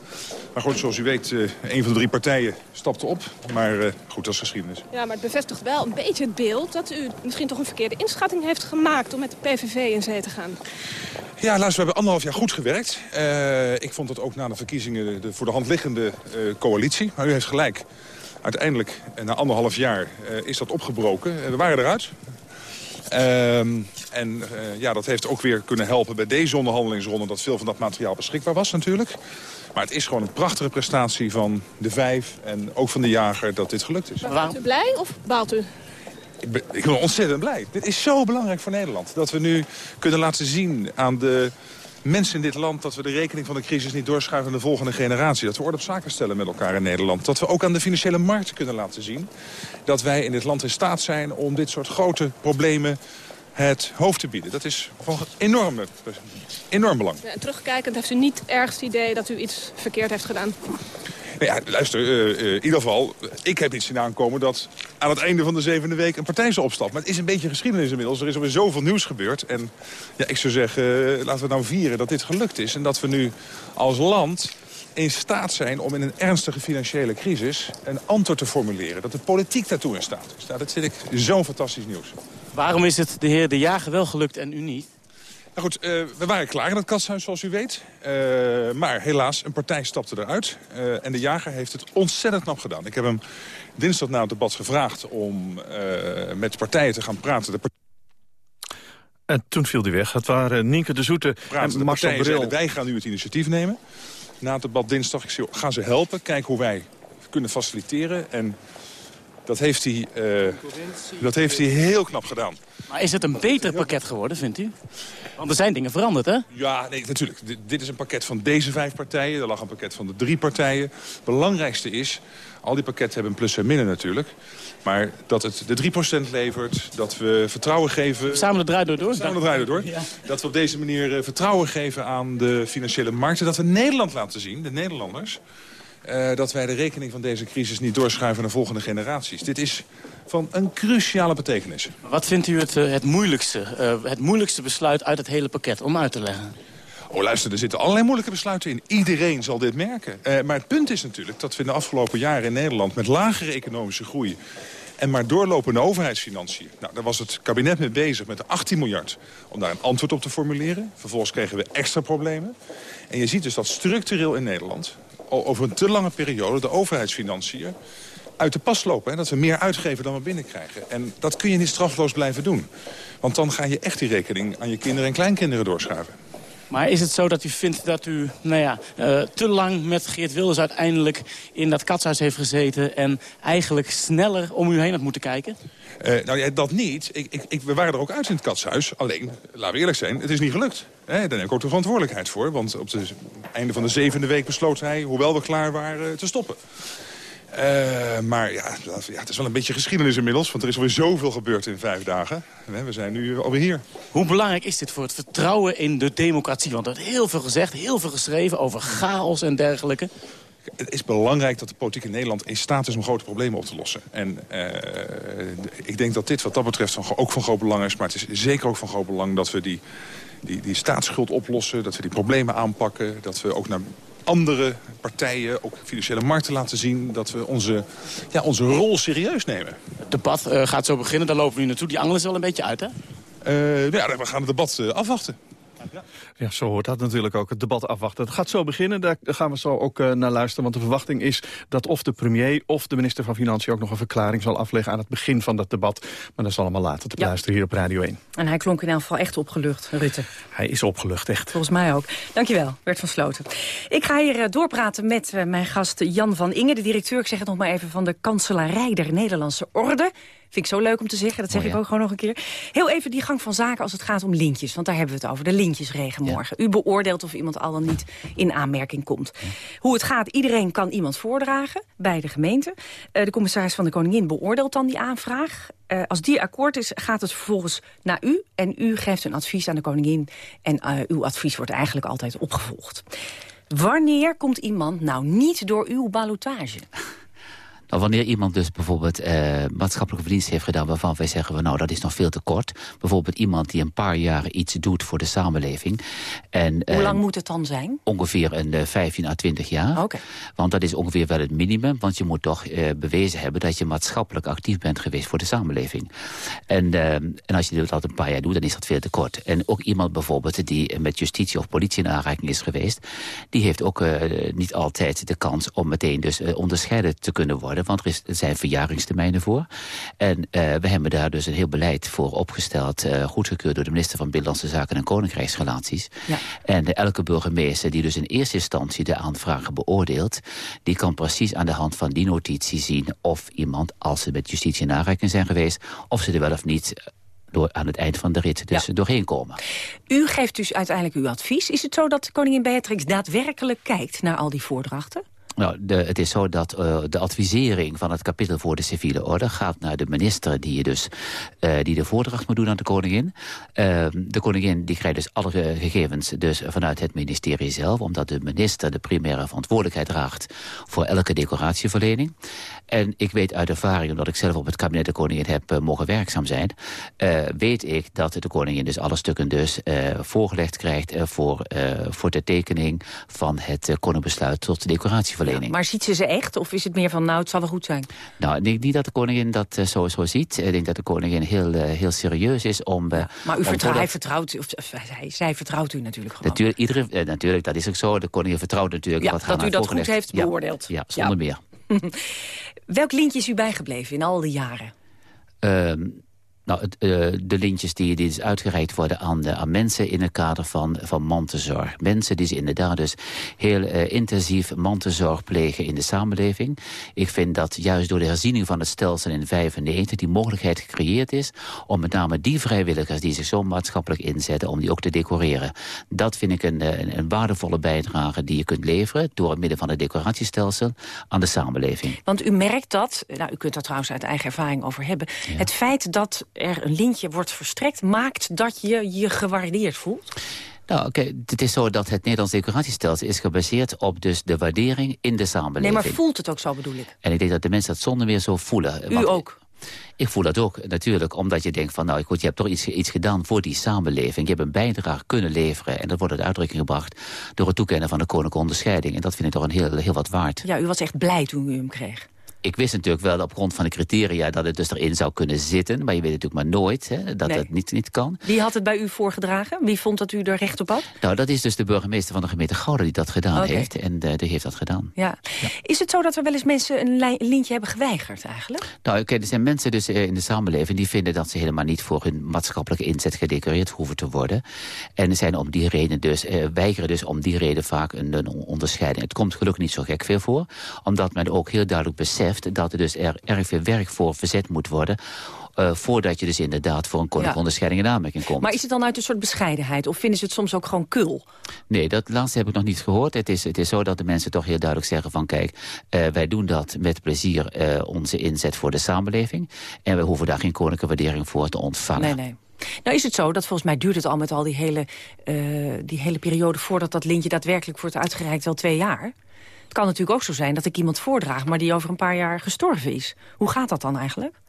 Maar goed, zoals u weet, uh, een van de drie partijen stapte op. Maar uh, goed, dat is geschiedenis. Ja, maar het bevestigt wel een beetje het beeld... dat u misschien toch een verkeerde inschatting heeft gemaakt... om met de PVV in zee te gaan. Ja, luister, we hebben anderhalf jaar goed gewerkt. ik vond het ook na de verkiezingen de voor de hand liggende coalitie. Maar u heeft gelijk. Uiteindelijk, na anderhalf jaar, is dat opgebroken. we waren eruit. Uh, en uh, ja, dat heeft ook weer kunnen helpen bij deze onderhandelingsronde... dat veel van dat materiaal beschikbaar was natuurlijk. Maar het is gewoon een prachtige prestatie van de vijf en ook van de jager dat dit gelukt is. Bent u blij of baalt u? Ik ben, ik ben ontzettend blij. Dit is zo belangrijk voor Nederland. Dat we nu kunnen laten zien aan de mensen in dit land... dat we de rekening van de crisis niet doorschuiven aan de volgende generatie. Dat we orde op zaken stellen met elkaar in Nederland. Dat we ook aan de financiële markten kunnen laten zien... dat wij in dit land in staat zijn om dit soort grote problemen het hoofd te bieden. Dat is van enorm, enorm belang. Terugkijkend heeft u niet ergens het idee dat u iets verkeerd heeft gedaan? Nou ja, luister, uh, uh, in ieder geval, ik heb iets zien aankomen dat aan het einde van de zevende week een partij zal opstappen. Maar het is een beetje geschiedenis inmiddels. Er is alweer zoveel nieuws gebeurd. En ja, ik zou zeggen, uh, laten we nou vieren dat dit gelukt is. En dat we nu als land in staat zijn om in een ernstige financiële crisis een antwoord te formuleren. Dat de politiek daartoe in staat is. Nou, dat vind ik zo'n fantastisch nieuws. Waarom is het de heer De Jager wel gelukt en u niet? Nou goed, uh, we waren klaar in het kasthuis, zoals u weet. Uh, maar helaas, een partij stapte eruit. Uh, en de jager heeft het ontzettend knap gedaan. Ik heb hem dinsdag na het debat gevraagd om met partijen te gaan praten. De en toen viel hij weg. Het waren Nienke de Zoete praten en Marcel Bril. Wij gaan nu het initiatief nemen. Na het debat dinsdag, ik zei, gaan ze helpen. Kijken hoe wij kunnen faciliteren. En dat heeft hij, uh, dat heeft hij heel knap gedaan. Maar is het een beter pakket geworden, vindt u? Want er zijn dingen veranderd, hè? Ja, nee, natuurlijk. D dit is een pakket van deze vijf partijen. Er lag een pakket van de drie partijen. Het belangrijkste is, al die pakketten hebben een plus en minnen natuurlijk. Maar dat het de 3% levert, dat we vertrouwen geven... Samen de draai door door. Samen de draai door. Ja. Dat we op deze manier uh, vertrouwen geven aan de financiële markten. Dat we Nederland laten zien, de Nederlanders... Uh, dat wij de rekening van deze crisis niet doorschuiven naar volgende generaties. Dit is van een cruciale betekenis. Wat vindt u het, uh, het, moeilijkste, uh, het moeilijkste besluit uit het hele pakket om uit te leggen? Oh, luister, er zitten allerlei moeilijke besluiten in. Iedereen zal dit merken. Uh, maar het punt is natuurlijk dat we in de afgelopen jaren in Nederland... met lagere economische groei en maar doorlopende overheidsfinanciën. Nou, daar was het kabinet mee bezig met de 18 miljard om daar een antwoord op te formuleren. Vervolgens kregen we extra problemen. En je ziet dus dat structureel in Nederland over een te lange periode de overheidsfinanciën uit de pas lopen. Dat we meer uitgeven dan we binnenkrijgen. En dat kun je niet strafloos blijven doen. Want dan ga je echt die rekening aan je kinderen en kleinkinderen doorschuiven. Maar is het zo dat u vindt dat u nou ja, uh, te lang met Geert Wilders uiteindelijk in dat katshuis heeft gezeten... en eigenlijk sneller om u heen had moeten kijken? Uh, nou ja, dat niet. Ik, ik, we waren er ook uit in het katshuis. Alleen, laten we eerlijk zijn, het is niet gelukt. Hè, daar neem ik ook de verantwoordelijkheid voor. Want op het einde van de zevende week besloot hij, hoewel we klaar waren, te stoppen. Uh, maar ja, ja, het is wel een beetje geschiedenis inmiddels. Want er is alweer zoveel gebeurd in vijf dagen. We zijn nu alweer hier. Hoe belangrijk is dit voor het vertrouwen in de democratie? Want er wordt heel veel gezegd, heel veel geschreven over chaos en dergelijke. Het is belangrijk dat de politiek in Nederland in staat is om grote problemen op te lossen. En uh, ik denk dat dit wat dat betreft van, ook van groot belang is. Maar het is zeker ook van groot belang dat we die, die, die staatsschuld oplossen. Dat we die problemen aanpakken. Dat we ook naar andere partijen, ook financiële markten laten zien... dat we onze, ja, onze rol serieus nemen. Het debat uh, gaat zo beginnen, daar lopen we nu naartoe. Die angelen is wel een beetje uit, hè? Uh, ja, we gaan het debat uh, afwachten. Ja, zo hoort dat natuurlijk ook, het debat afwachten. Het gaat zo beginnen, daar gaan we zo ook uh, naar luisteren. Want de verwachting is dat of de premier of de minister van Financiën... ook nog een verklaring zal afleggen aan het begin van dat debat. Maar dat is allemaal later te beluisteren hier op Radio 1. En hij klonk in elk geval echt opgelucht, Rutte. Hij is opgelucht, echt. Volgens mij ook. Dankjewel, Bert van Sloten. Ik ga hier uh, doorpraten met uh, mijn gast Jan van Inge, de directeur... ik zeg het nog maar even, van de Kanselarij der Nederlandse Orde... Vind ik zo leuk om te zeggen, dat zeg ik ook gewoon nog een keer. Heel even die gang van zaken als het gaat om lintjes. Want daar hebben we het over, de lintjesregen morgen. U beoordeelt of iemand al dan niet in aanmerking komt. Hoe het gaat, iedereen kan iemand voordragen bij de gemeente. Uh, de commissaris van de Koningin beoordeelt dan die aanvraag. Uh, als die akkoord is, gaat het vervolgens naar u. En u geeft een advies aan de koningin. En uh, uw advies wordt eigenlijk altijd opgevolgd. Wanneer komt iemand nou niet door uw ballotage? Nou, wanneer iemand dus bijvoorbeeld uh, maatschappelijke verdienst heeft gedaan... waarvan wij zeggen, we, nou, dat is nog veel te kort. Bijvoorbeeld iemand die een paar jaren iets doet voor de samenleving. En, Hoe lang uh, moet het dan zijn? Ongeveer een uh, 15 à 20 jaar. Okay. Want dat is ongeveer wel het minimum. Want je moet toch bewezen hebben dat je maatschappelijk actief bent geweest voor de samenleving. En, en als je dat een paar jaar doet, dan is dat veel te kort. En ook iemand bijvoorbeeld die met justitie of politie in aanraking is geweest... die heeft ook niet altijd de kans om meteen dus onderscheiden te kunnen worden want er, er zijn verjaringstermijnen voor. En uh, we hebben daar dus een heel beleid voor opgesteld... Uh, goedgekeurd door de minister van Binnenlandse Zaken en Koninkrijksrelaties. Ja. En uh, elke burgemeester die dus in eerste instantie de aanvragen beoordeelt... die kan precies aan de hand van die notitie zien of iemand... als ze met justitie in aanraking zijn geweest... of ze er wel of niet door aan het eind van de rit dus ja. doorheen komen. U geeft dus uiteindelijk uw advies. Is het zo dat koningin Beatrix daadwerkelijk kijkt naar al die voordrachten? Nou, de, het is zo dat uh, de advisering van het kapitel voor de civiele orde... gaat naar de minister die, dus, uh, die de voordracht moet doen aan de koningin. Uh, de koningin die krijgt dus alle gegevens dus vanuit het ministerie zelf... omdat de minister de primaire verantwoordelijkheid draagt... voor elke decoratieverlening. En ik weet uit ervaring, omdat ik zelf op het kabinet de koningin heb mogen werkzaam zijn... weet ik dat de koningin dus alle stukken dus voorgelegd krijgt... voor, voor de tekening van het koningbesluit tot decoratieverlening. Ja, maar ziet ze ze echt? Of is het meer van, nou, het zal wel goed zijn? Nou, ik denk niet dat de koningin dat uh, zo, zo ziet. Ik denk dat de koningin heel, uh, heel serieus is om... Uh, ja, maar u om vertrouw, hij vertrouwt, of, of, hij, zij vertrouwt u natuurlijk gewoon. Natuurlijk, iedere, natuurlijk, dat is ook zo. De koningin vertrouwt natuurlijk ja, wat dat u dat goed heeft beoordeeld. Ja, zonder meer. Welk lintje is u bijgebleven in al die jaren? Um, nou, het, uh, de lintjes die, die dus uitgereikt worden aan, aan mensen in het kader van, van mantelzorg. Mensen die ze inderdaad dus heel uh, intensief mantelzorg plegen in de samenleving. Ik vind dat juist door de herziening van het stelsel in 95 die mogelijkheid gecreëerd is om met name die vrijwilligers die zich zo maatschappelijk inzetten om die ook te decoreren. Dat vind ik een, een, een waardevolle bijdrage die je kunt leveren door het midden van het decoratiestelsel aan de samenleving. Want u merkt dat, nou u kunt daar trouwens uit eigen ervaring over hebben, ja. het feit dat er een lintje wordt verstrekt... maakt dat je je gewaardeerd voelt? Nou, oké, okay, het is zo dat het Nederlands decoratiestelsel is gebaseerd op dus de waardering in de samenleving. Nee, maar voelt het ook zo, bedoel ik? En ik denk dat de mensen dat zonder meer zo voelen. U ook? Ik voel dat ook, natuurlijk, omdat je denkt van... nou goed, je hebt toch iets, iets gedaan voor die samenleving. Je hebt een bijdrage kunnen leveren. En dat wordt uit uitdrukking gebracht door het toekennen van de koninklijke onderscheiding. En dat vind ik toch een heel, heel wat waard. Ja, u was echt blij toen u hem kreeg ik wist natuurlijk wel op grond van de criteria dat het dus erin zou kunnen zitten. Maar je weet natuurlijk maar nooit hè, dat nee. dat niet, niet kan. Wie had het bij u voorgedragen? Wie vond dat u er recht op had? Nou, dat is dus de burgemeester van de gemeente Gouda die dat gedaan okay. heeft. En uh, die heeft dat gedaan. Ja. ja. Is het zo dat er wel eens mensen een lintje hebben geweigerd eigenlijk? Nou, oké, okay, er zijn mensen dus uh, in de samenleving die vinden dat ze helemaal niet voor hun maatschappelijke inzet gedecoreerd hoeven te worden. En zijn om die reden dus, uh, weigeren dus om die reden vaak een, een onderscheiding. Het komt gelukkig niet zo gek veel voor. Omdat men ook heel duidelijk beseft dat er dus er erg veel werk voor verzet moet worden... Uh, voordat je dus inderdaad voor een koninklijke ja. onderscheiding in aanmerking komt. Maar is het dan uit een soort bescheidenheid? Of vinden ze het soms ook gewoon kul? Nee, dat laatste heb ik nog niet gehoord. Het is, het is zo dat de mensen toch heel duidelijk zeggen van... kijk, uh, wij doen dat met plezier uh, onze inzet voor de samenleving. En we hoeven daar geen koninklijke waardering voor te ontvangen. Nee, nee. Nou is het zo dat volgens mij duurt het al met al die hele, die hele periode... voordat dat lintje daadwerkelijk wordt uitgereikt wel twee jaar. Het kan natuurlijk ook zo zijn dat ik iemand voordraag... maar die over een paar jaar gestorven is. Hoe gaat dat dan eigenlijk?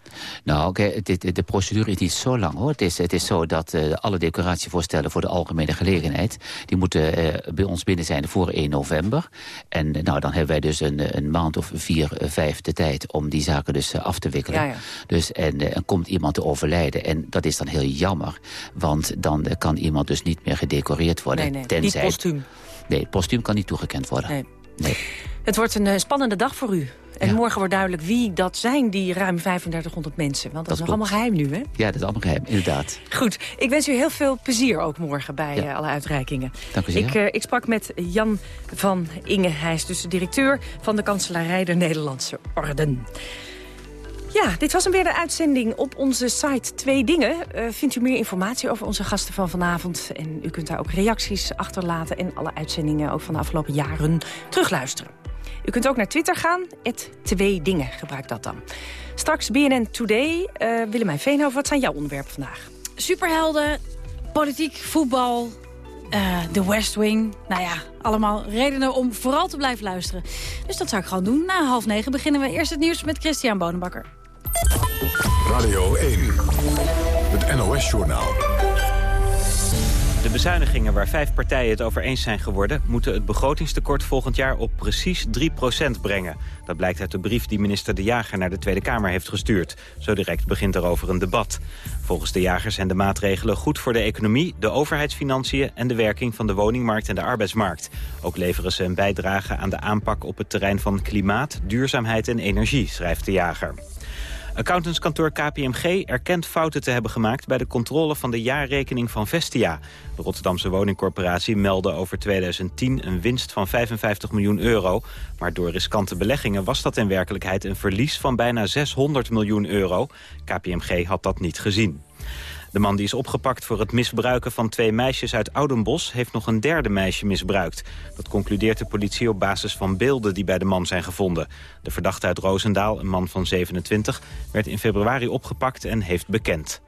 Nou, oké, okay, de procedure is niet zo lang, hoor. Het is, het is zo dat uh, alle decoratievoorstellen voor de algemene gelegenheid... die moeten uh, bij ons binnen zijn voor 1 november. En uh, nou, dan hebben wij dus een, een maand of vier, vijf de tijd... om die zaken dus af te wikkelen. Ja, ja. Dus, en, en komt iemand te overlijden. En dat is dan heel jammer. Want dan kan iemand dus niet meer gedecoreerd worden. Nee, nee, tenzij... niet postuum. Nee, postuum kan niet toegekend worden. Nee. Nee. Het wordt een uh, spannende dag voor u. En ja. morgen wordt duidelijk wie dat zijn, die ruim 3500 mensen. Want dat, dat is nog allemaal geheim nu, hè? Ja, dat is allemaal geheim, inderdaad. Goed, ik wens u heel veel plezier ook morgen bij ja. uh, alle uitreikingen. Dank u zeer. Ik, uh, ik sprak met Jan van Inge. Hij is dus de directeur van de Kanselarij der Nederlandse Orden. Ja, dit was een weer de uitzending op onze site Twee Dingen. Uh, vindt u meer informatie over onze gasten van vanavond. En u kunt daar ook reacties achterlaten en alle uitzendingen ook van de afgelopen jaren terugluisteren. U kunt ook naar Twitter gaan, het Twee Dingen, gebruik dat dan. Straks BNN Today. Uh, Willemijn Veenhoven, wat zijn jouw onderwerpen vandaag? Superhelden, politiek, voetbal, uh, de West Wing. Nou ja, allemaal redenen om vooral te blijven luisteren. Dus dat zou ik gewoon doen. Na half negen beginnen we eerst het nieuws met Christian Bonenbakker. Radio 1, het NOS-journaal. De bezuinigingen waar vijf partijen het over eens zijn geworden... moeten het begrotingstekort volgend jaar op precies 3% brengen. Dat blijkt uit de brief die minister De Jager naar de Tweede Kamer heeft gestuurd. Zo direct begint er over een debat. Volgens De Jager zijn de maatregelen goed voor de economie... de overheidsfinanciën en de werking van de woningmarkt en de arbeidsmarkt. Ook leveren ze een bijdrage aan de aanpak op het terrein van klimaat, duurzaamheid en energie, schrijft De Jager. Accountantskantoor KPMG erkent fouten te hebben gemaakt... bij de controle van de jaarrekening van Vestia. De Rotterdamse woningcorporatie meldde over 2010 een winst van 55 miljoen euro. Maar door riskante beleggingen was dat in werkelijkheid een verlies van bijna 600 miljoen euro. KPMG had dat niet gezien. De man die is opgepakt voor het misbruiken van twee meisjes uit Oudenbos... heeft nog een derde meisje misbruikt. Dat concludeert de politie op basis van beelden die bij de man zijn gevonden. De verdachte uit Roosendaal, een man van 27, werd in februari opgepakt en heeft bekend.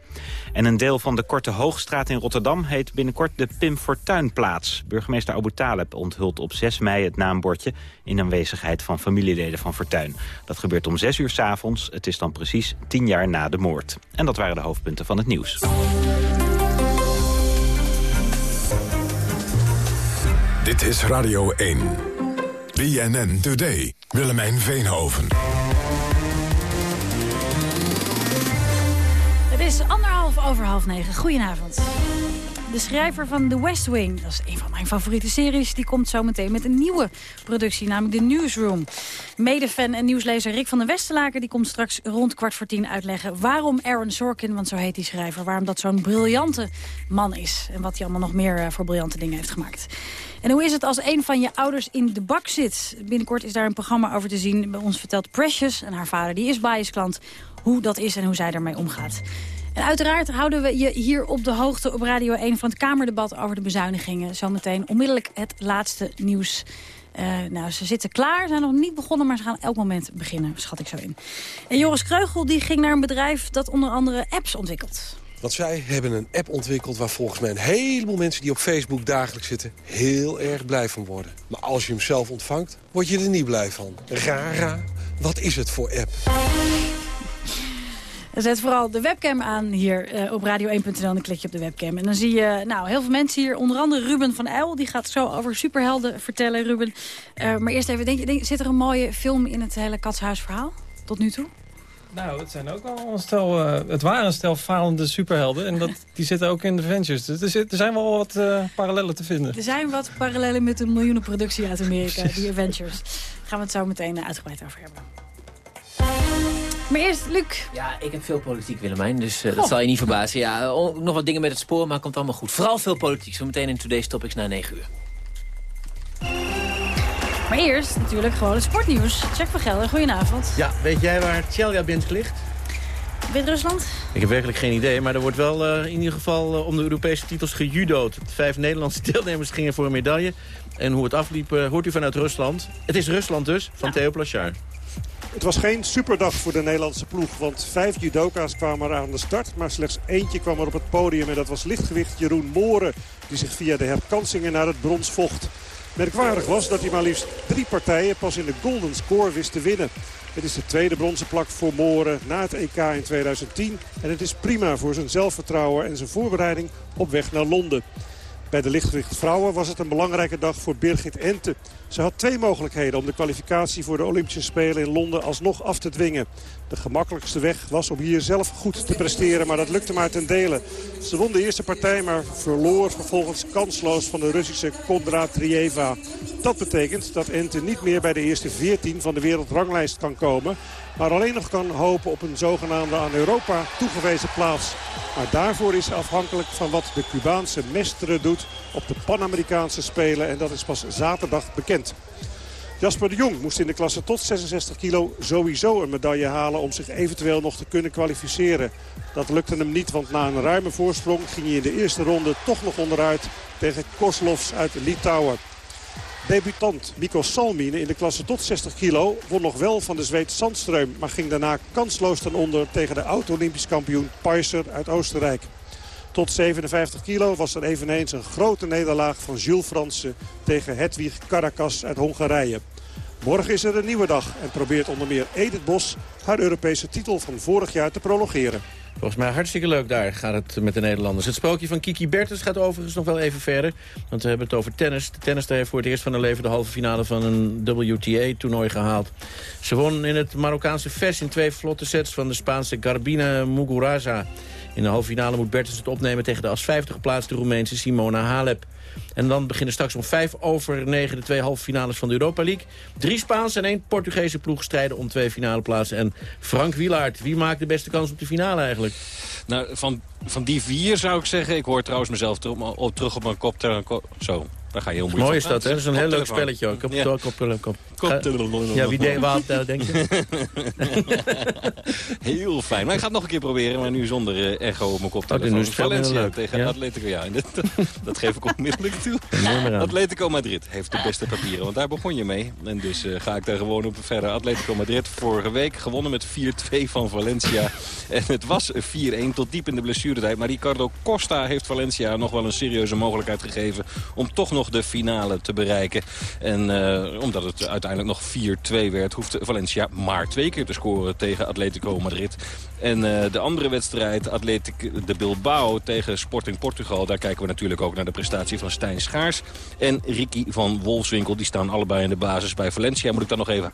En een deel van de Korte Hoogstraat in Rotterdam heet binnenkort de Pim Fortuynplaats. Burgemeester Abu Taleb onthult op 6 mei het naambordje... in aanwezigheid van familieleden van Fortuyn. Dat gebeurt om 6 uur s avonds. Het is dan precies 10 jaar na de moord. En dat waren de hoofdpunten van het nieuws. Dit is Radio 1. BNN Today. Willemijn Veenhoven. Is anderhalf over half negen. Goedenavond. De schrijver van The West Wing, dat is een van mijn favoriete series... die komt zo meteen met een nieuwe productie, namelijk The Newsroom. Medefan en nieuwslezer Rick van der Westerlaken... die komt straks rond kwart voor tien uitleggen... waarom Aaron Sorkin, want zo heet die schrijver... waarom dat zo'n briljante man is... en wat hij allemaal nog meer eh, voor briljante dingen heeft gemaakt. En hoe is het als een van je ouders in de bak zit? Binnenkort is daar een programma over te zien. Bij ons vertelt Precious, en haar vader die is biasklant... hoe dat is en hoe zij daarmee omgaat. En uiteraard houden we je hier op de hoogte op Radio 1 van het Kamerdebat over de bezuinigingen. Zometeen onmiddellijk het laatste nieuws. Uh, nou, ze zitten klaar, zijn nog niet begonnen, maar ze gaan elk moment beginnen, schat ik zo in. En Joris Kreugel die ging naar een bedrijf dat onder andere apps ontwikkelt. Want zij hebben een app ontwikkeld waar volgens mij een heleboel mensen die op Facebook dagelijks zitten heel erg blij van worden. Maar als je hem zelf ontvangt, word je er niet blij van. Rara, wat is het voor app? Zet vooral de webcam aan hier uh, op radio1.nl en dan klik je op de webcam. En dan zie je nou, heel veel mensen hier, onder andere Ruben van Uil. Die gaat zo over superhelden vertellen, Ruben. Uh, maar eerst even, denk je, denk, zit er een mooie film in het hele Katshuisverhaal tot nu toe? Nou, het zijn ook al een stel, uh, het waren een stel falende superhelden. En dat, die zitten ook in de Ventures. Dus er, zit, er zijn wel wat uh, parallellen te vinden. Er zijn wat parallellen met de miljoenenproductie uit Amerika, die Avengers. Daar gaan we het zo meteen uitgebreid over hebben. Maar eerst, Luc. Ja, ik heb veel politiek, Willemijn, dus uh, dat zal je niet verbazen. Ja, nog wat dingen met het spoor, maar het komt allemaal goed. Vooral veel politiek. Zometeen in Today's Topics na 9 uur. Maar eerst natuurlijk gewoon het sportnieuws. Jack van Gelder, goedenavond. Ja, weet jij waar Chelyabinsk ligt? Wit-Rusland? Ik heb werkelijk geen idee, maar er wordt wel uh, in ieder geval uh, om de Europese titels gejudo'd. Vijf Nederlandse deelnemers gingen voor een medaille. En hoe het afliep uh, hoort u vanuit Rusland. Het is Rusland dus, van ja. Theo Plachard. Het was geen superdag voor de Nederlandse ploeg. Want vijf judoka's kwamen er aan de start. Maar slechts eentje kwam er op het podium. En dat was lichtgewicht Jeroen Mooren. Die zich via de herkansingen naar het brons vocht. Merkwaardig was dat hij maar liefst drie partijen pas in de golden score wist te winnen. Het is de tweede bronzen plak voor Mooren na het EK in 2010. En het is prima voor zijn zelfvertrouwen en zijn voorbereiding op weg naar Londen. Bij de lichtgewicht vrouwen was het een belangrijke dag voor Birgit Ente. Ze had twee mogelijkheden om de kwalificatie voor de Olympische Spelen in Londen alsnog af te dwingen. De gemakkelijkste weg was om hier zelf goed te presteren, maar dat lukte maar ten dele. Ze won de eerste partij, maar verloor vervolgens kansloos van de Russische Kondratrieva. Dat betekent dat Ente niet meer bij de eerste 14 van de wereldranglijst kan komen... maar alleen nog kan hopen op een zogenaamde aan Europa toegewezen plaats. Maar daarvoor is afhankelijk van wat de Cubaanse mestere doet op de Pan-Amerikaanse Spelen. En dat is pas zaterdag bekend. Jasper de Jong moest in de klasse tot 66 kilo sowieso een medaille halen... om zich eventueel nog te kunnen kwalificeren. Dat lukte hem niet, want na een ruime voorsprong ging hij in de eerste ronde toch nog onderuit... tegen Koslovs uit Litouwen. Debutant Mikko Salmine in de klasse tot 60 kilo won nog wel van de Zweed Sandström... maar ging daarna kansloos ten onder tegen de oud-Olympisch kampioen Peiser uit Oostenrijk. Tot 57 kilo was er eveneens een grote nederlaag van Jules Fransen... tegen Hedwig Caracas uit Hongarije. Morgen is er een nieuwe dag en probeert onder meer Edith Bos... haar Europese titel van vorig jaar te prolongeren. Volgens mij hartstikke leuk daar gaat het met de Nederlanders. Het sprookje van Kiki Bertens gaat overigens nog wel even verder. Want we hebben het over tennis. De tennister heeft voor het eerst van haar leven de halve finale van een WTA-toernooi gehaald. Ze won in het Marokkaanse Fes in twee vlotte sets van de Spaanse Garbina Muguruza. In de halve finale moet Bertens het opnemen tegen de als 50 geplaatste Roemeense Simona Halep. En dan beginnen straks om vijf over negen de twee halve finales van de Europa League. Drie Spaanse en één Portugese ploeg strijden om twee finale plaatsen. En Frank Wielaert, wie maakt de beste kans op de finale eigenlijk? Nou, van, van die vier zou ik zeggen. Ik hoor trouwens mezelf terug, op, terug op mijn kop. Zo, daar ga je heel moeilijk Mooi is dat, hè? Dat is een heel leuk spelletje ook. Op, Ja. op, op, op. Ja, wie deed wat, eh, denk je? Heel fijn. Maar ik ga het nog een keer proberen, maar nu zonder eh, echo op mijn kop. Oh, Valencia tegen. Atletico. Ja, dat, dat geef ik onmiddellijk toe. Atletico Madrid heeft de beste papieren, want daar begon je mee. En dus eh, ga ik daar gewoon op verder. Atletico Madrid vorige week gewonnen met 4-2 van Valencia. En het was 4-1 tot diep in de blessuretijd. Maar Ricardo Costa heeft Valencia nog wel een serieuze mogelijkheid gegeven... om toch nog de finale te bereiken. En eh, omdat het uiteindelijk nog 4-2 werd... hoefde Valencia maar twee keer te scoren tegen Atletico Madrid. En eh, de andere wedstrijd, Athletic de Bilbao tegen Sporting Portugal... daar kijken we natuurlijk ook naar de prestatie van Stijn Schaars... en Ricky van Wolfswinkel. Die staan allebei in de basis bij Valencia. Moet ik dan nog even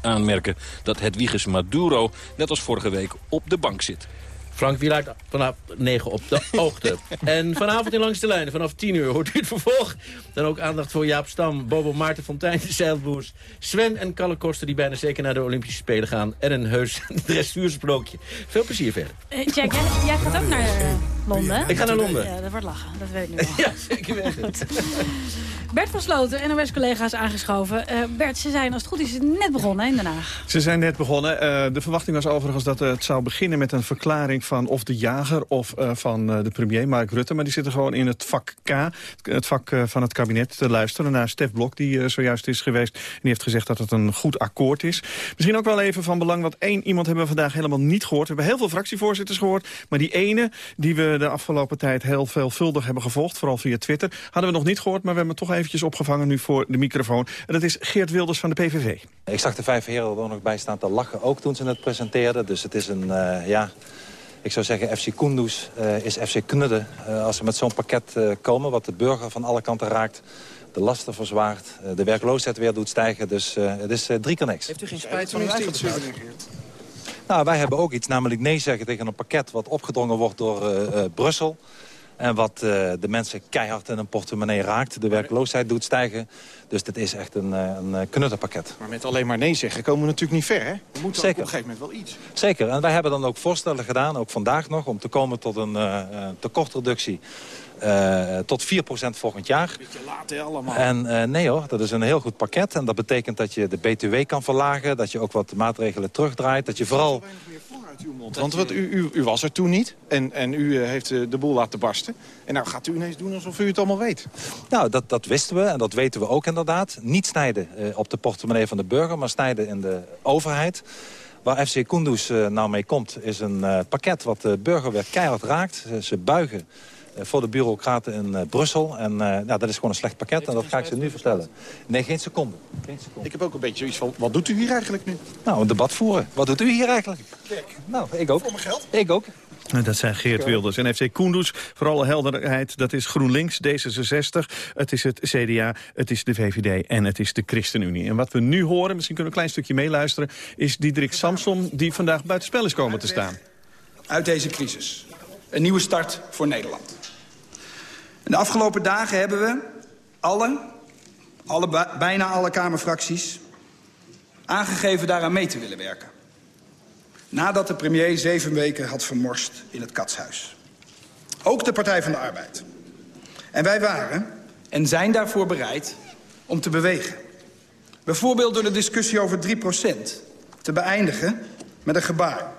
aanmerken dat Hedwiges Maduro... net als vorige week op de bank zit. Frank Wielaert vanaf 9 op de hoogte. en vanavond in Langs de Lijn, vanaf 10 uur, hoort u het vervolg. Dan ook aandacht voor Jaap Stam, Bobo Maarten Fontijn, de zeilboers... Sven en Kalle Koster, die bijna zeker naar de Olympische Spelen gaan... en een heus dressuursprookje. Veel plezier verder. Eh, Jack, jij, jij gaat ook naar eh, Londen? Ik ga naar Londen. Ja, dat wordt lachen. Dat weet ik nu al. Ja, zeker weten. Bert van Sloten, NOS-collega's aangeschoven. Eh, Bert, ze zijn als het goed is net begonnen in Den Haag. Ze zijn net begonnen. Eh, de verwachting was overigens dat eh, het zou beginnen met een verklaring van of de jager of van de premier Mark Rutte. Maar die zitten gewoon in het vak K, het vak van het kabinet, te luisteren naar Stef Blok, die zojuist is geweest. En die heeft gezegd dat het een goed akkoord is. Misschien ook wel even van belang, want één iemand hebben we vandaag helemaal niet gehoord. We hebben heel veel fractievoorzitters gehoord. Maar die ene, die we de afgelopen tijd heel veelvuldig hebben gevolgd, vooral via Twitter, hadden we nog niet gehoord. Maar we hebben toch eventjes opgevangen nu voor de microfoon. En dat is Geert Wilders van de PVV. Ik zag de vijf heren er ook nog bij staan te lachen, ook toen ze het presenteerden. Dus het is een, eh, ja, ik zou zeggen FC Kunduz eh, is FC Knudden. Eh, als ze met zo'n pakket eh, komen, wat de burger van alle kanten raakt... de lasten verzwaart, eh, de werkloosheid weer doet stijgen. Dus eh, het is eh, drie keer niks. Heeft u geen spijt van uw eigen besluit? Nou, wij hebben ook iets, namelijk nee zeggen tegen een pakket... wat opgedrongen wordt door eh, eh, Brussel... En wat eh, de mensen keihard in hun portemonnee raakt. De werkloosheid doet stijgen. Dus dit is echt een, eh, een eh, knutterpakket. Maar met alleen maar nee zeggen komen we natuurlijk niet ver, hè? We moeten Zeker. op een gegeven moment wel iets. Zeker, en wij hebben dan ook voorstellen gedaan, ook vandaag nog... om te komen tot een tekortreductie tot 4% volgend jaar. Beetje laat, hè, allemaal. En nee hoor, dat is een heel goed pakket. En dat betekent dat je de BTW kan verlagen, dat je ook wat maatregelen terugdraait. Dat je vooral... Want wat, u, u, u was er toen niet en, en u eh, heeft eh, de boel laten barsten. En nou gaat u ineens doen alsof u het allemaal weet. Nou, dat, dat wisten we en dat weten we ook inderdaad. Niet snijden eh, op de portemonnee van de burger, maar snijden in de overheid. Waar FC Kunduz eh, nou mee komt, is een eh, pakket wat de burger weer keihard raakt. Ze, buigen voor de bureaucraten in eh, Brussel. En eh, nou, dat is gewoon een slecht pakket en dat ga ik ze nu vertellen. Nee, geen seconde. Geen seconde. Ik heb ook een beetje zoiets van, wat doet u hier eigenlijk nu? Nou, een debat voeren. Wat doet u hier eigenlijk? Nou, ik ook. Voor mijn geld? Ik ook. Dat zijn Geert Wilders en FC Kunduz. Voor alle helderheid, dat is GroenLinks, D66, het is het CDA, het is de VVD en het is de ChristenUnie. En wat we nu horen, misschien kunnen we een klein stukje meeluisteren... is Diederik Samson die vandaag buitenspel is komen te staan. uit deze crisis. Een nieuwe start voor Nederland. De afgelopen dagen hebben we alle, alle bijna alle Kamerfracties... aangegeven daaraan mee te willen werken. Nadat de premier zeven weken had vermorst in het katshuis. Ook de Partij van de Arbeid. En wij waren en zijn daarvoor bereid om te bewegen. Bijvoorbeeld door de discussie over 3% te beëindigen met een gebaar.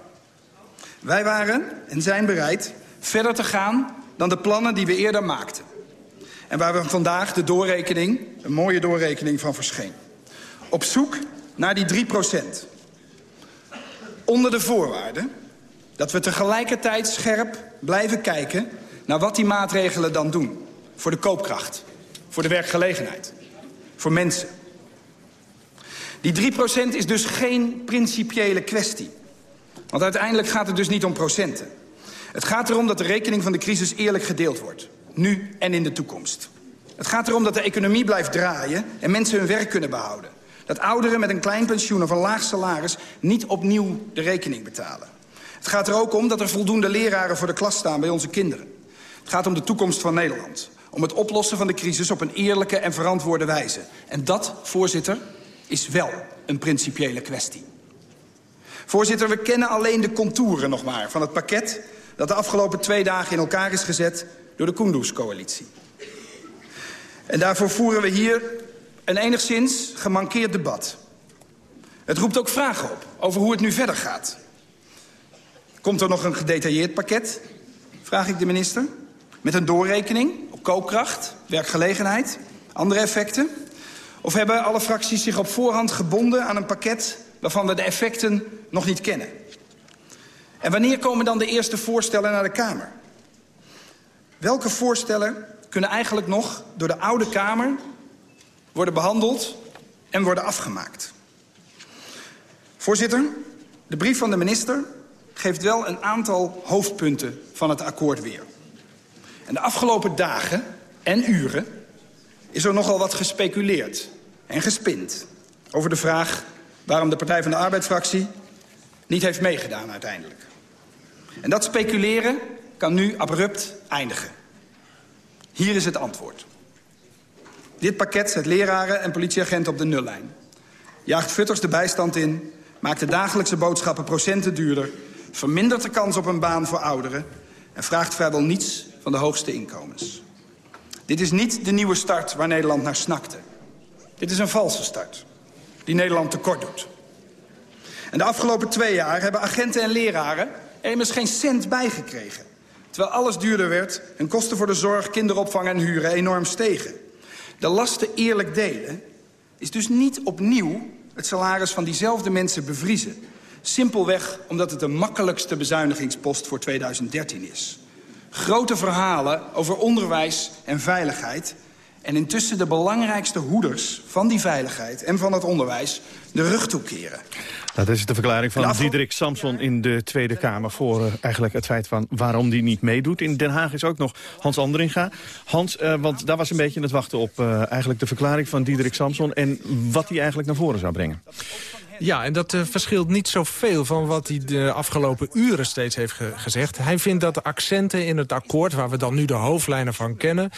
Wij waren en zijn bereid verder te gaan dan de plannen die we eerder maakten. En waar we vandaag de doorrekening, een mooie doorrekening van verscheen. Op zoek naar die 3% Onder de voorwaarde dat we tegelijkertijd scherp blijven kijken... naar wat die maatregelen dan doen. Voor de koopkracht, voor de werkgelegenheid, voor mensen. Die 3% is dus geen principiële kwestie. Want uiteindelijk gaat het dus niet om procenten. Het gaat erom dat de rekening van de crisis eerlijk gedeeld wordt. Nu en in de toekomst. Het gaat erom dat de economie blijft draaien en mensen hun werk kunnen behouden. Dat ouderen met een klein pensioen of een laag salaris niet opnieuw de rekening betalen. Het gaat er ook om dat er voldoende leraren voor de klas staan bij onze kinderen. Het gaat om de toekomst van Nederland. Om het oplossen van de crisis op een eerlijke en verantwoorde wijze. En dat, voorzitter, is wel een principiële kwestie. Voorzitter, we kennen alleen de contouren nog maar van het pakket... dat de afgelopen twee dagen in elkaar is gezet door de Kunduz-coalitie. En daarvoor voeren we hier een enigszins gemankeerd debat. Het roept ook vragen op over hoe het nu verder gaat. Komt er nog een gedetailleerd pakket, vraag ik de minister... met een doorrekening op koopkracht, werkgelegenheid, andere effecten... Of hebben alle fracties zich op voorhand gebonden aan een pakket... waarvan we de effecten nog niet kennen? En wanneer komen dan de eerste voorstellen naar de Kamer? Welke voorstellen kunnen eigenlijk nog door de Oude Kamer... worden behandeld en worden afgemaakt? Voorzitter, de brief van de minister geeft wel een aantal hoofdpunten van het akkoord weer. En de afgelopen dagen en uren is er nogal wat gespeculeerd en gespind... over de vraag waarom de Partij van de Arbeidsfractie niet heeft meegedaan uiteindelijk. En dat speculeren kan nu abrupt eindigen. Hier is het antwoord. Dit pakket zet leraren en politieagenten op de nullijn. Jaagt futters de bijstand in, maakt de dagelijkse boodschappen procenten duurder... vermindert de kans op een baan voor ouderen... en vraagt vrijwel niets van de hoogste inkomens. Dit is niet de nieuwe start waar Nederland naar snakte. Dit is een valse start, die Nederland tekort doet. En de afgelopen twee jaar hebben agenten en leraren er immers geen cent bijgekregen. Terwijl alles duurder werd en kosten voor de zorg, kinderopvang en huren enorm stegen. De lasten eerlijk delen is dus niet opnieuw het salaris van diezelfde mensen bevriezen. Simpelweg omdat het de makkelijkste bezuinigingspost voor 2013 is. Grote verhalen over onderwijs en veiligheid... en intussen de belangrijkste hoeders van die veiligheid en van het onderwijs... de rug toekeren. Dat is de verklaring van Diederik Samson in de Tweede Kamer... voor uh, eigenlijk het feit van waarom die niet meedoet. In Den Haag is ook nog Hans Andringa. Hans, uh, want daar was een beetje het wachten op uh, eigenlijk de verklaring van Diederik Samson... en wat hij eigenlijk naar voren zou brengen. Ja, en dat uh, verschilt niet zoveel van wat hij de afgelopen uren steeds heeft ge gezegd. Hij vindt dat de accenten in het akkoord, waar we dan nu de hoofdlijnen van kennen...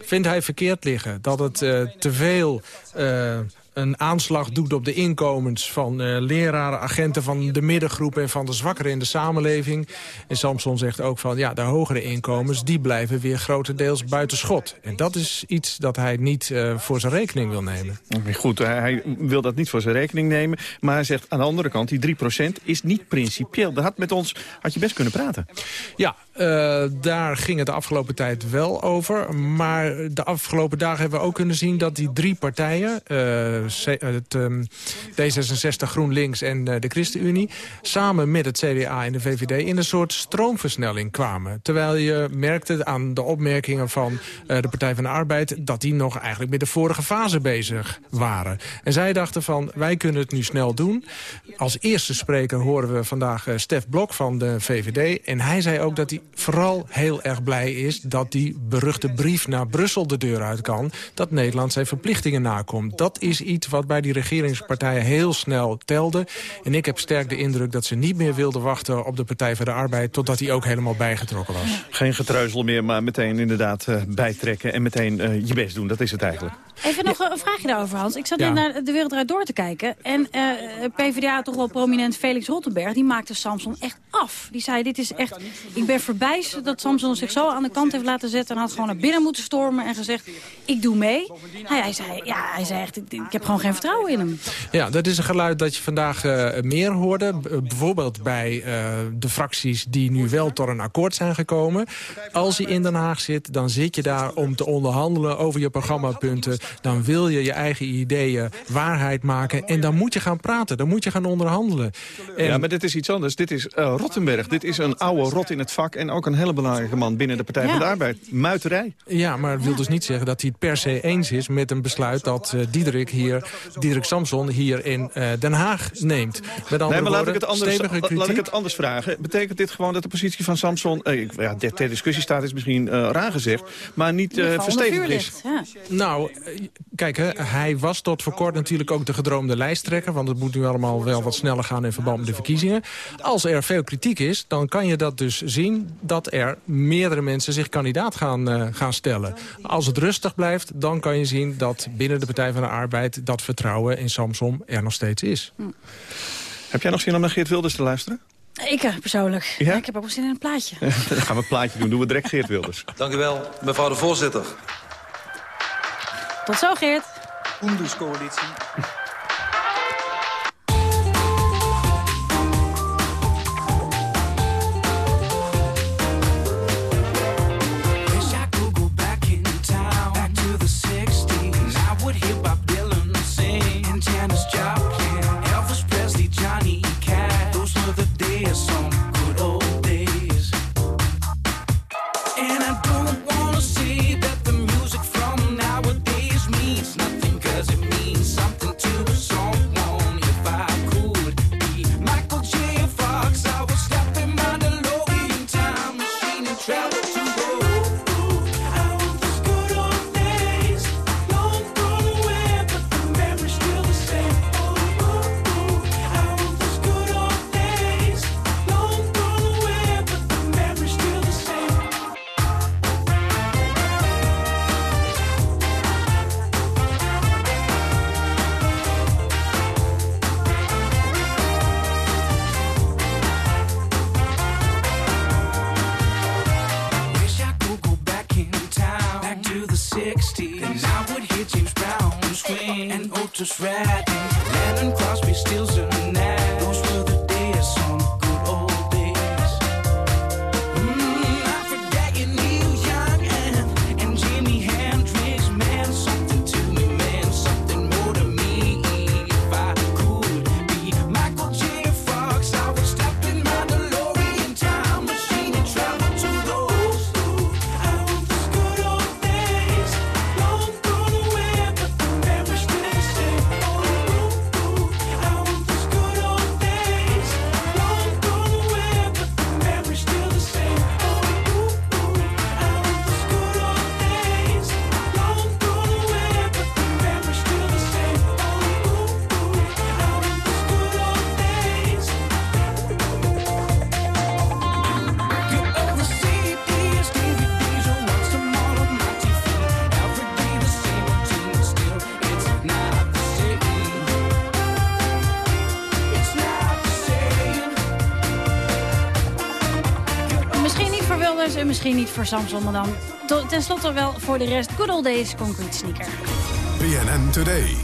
vindt hij verkeerd liggen. Dat het uh, te veel... Uh, een aanslag doet op de inkomens van uh, leraren, agenten van de middengroep en van de zwakkeren in de samenleving. En Samson zegt ook van ja, de hogere inkomens die blijven weer grotendeels buiten schot. En dat is iets dat hij niet uh, voor zijn rekening wil nemen. Goed, hij wil dat niet voor zijn rekening nemen. Maar hij zegt aan de andere kant, die 3% is niet principieel. Daar had met ons had je best kunnen praten. Ja, uh, daar ging het de afgelopen tijd wel over. Maar de afgelopen dagen hebben we ook kunnen zien dat die drie partijen... het, um, D66, GroenLinks en uh, de ChristenUnie... samen met het CDA en de VVD in een soort stroomversnelling kwamen. Terwijl je merkte aan de opmerkingen van uh, de Partij van de Arbeid... dat die nog eigenlijk met de vorige fase bezig waren. En zij dachten van, wij kunnen het nu snel doen. Als eerste spreker horen we vandaag Stef Blok van de VVD. En hij zei ook dat hij vooral heel erg blij is... dat die beruchte brief naar Brussel de deur uit kan... dat Nederland zijn verplichtingen nakomt. Dat is iets wat bij die regeringspartijen heel snel telde. En ik heb sterk de indruk dat ze niet meer wilden wachten... op de Partij voor de Arbeid totdat die ook helemaal bijgetrokken was. Geen getreuzel meer, maar meteen inderdaad uh, bijtrekken... en meteen uh, je best doen, dat is het eigenlijk. Even nog een vraagje daarover, Hans. Ik zat Ja. naar de wereld eruit door te kijken. En eh, PvdA, toch wel prominent Felix Rottenberg, die maakte Samson echt af. Die zei, dit is echt... Ik ben verbijsterd dat Samson zich zo aan de kant heeft laten zetten... en had gewoon naar binnen moeten stormen en gezegd, ik doe mee. Nou, hij zei, ja, hij zei echt, ik, ik heb gewoon geen vertrouwen in hem. Ja, dat is een geluid dat je vandaag eh, meer hoorde. B- bijvoorbeeld bij eh, de fracties die nu wel tot een akkoord zijn gekomen. Als je in Den Haag zit, dan zit je daar om te onderhandelen over je programmapunten. Dan wil je je eigen ideeën waarheid maken. En dan moet je gaan praten, dan moet je gaan onderhandelen. En Ja, maar dit is iets anders. Dit is eh, Rottenberg. Dit is een oude rot in het vak en ook een hele belangrijke man binnen de Partij van de Arbeid. Muiterij. Ja, maar het wil dus niet zeggen dat hij het per se eens is met een besluit dat eh, Diederik hier, Diederik Samson hier in eh, Den Haag neemt. Met andere Nee, maar laat ik, het anders, laat ik het anders vragen. Betekent dit gewoon dat de positie van Samson... Eh, ik- ja, ter, discussie staat is misschien eh, raar gezegd... maar niet eh verstevigd is? Nou, eh, kijk, hè, hij was tot voor kort natuurlijk ook de gedroomde lijsttrekker. Want het moet nu allemaal wel wat sneller gaan in verband met de verkiezingen. Als er veel kritiek is, dan kan je dat dus zien... dat er meerdere mensen zich kandidaat gaan, eh, gaan stellen. Als het rustig blijft, dan kan je zien dat binnen de Partij van de Arbeid... dat vertrouwen in Samsom er nog steeds is. Heb jij nog zin om naar Geert Wilders te luisteren? Ik eh, persoonlijk. Ja? Ik heb ook zin in een plaatje. Dan gaan we een plaatje doen. Doen we direct Geert Wilders. Dank u wel, mevrouw de voorzitter. Tot zo, Geert. Kunduz-coalitie. 60s. And I would hear James Brown swing and Otis Redding. Lennon Crosby, Stills and voor Samson, maar dan to- tenslotte wel voor de rest. Good old days, concrete sneaker. BNN Today.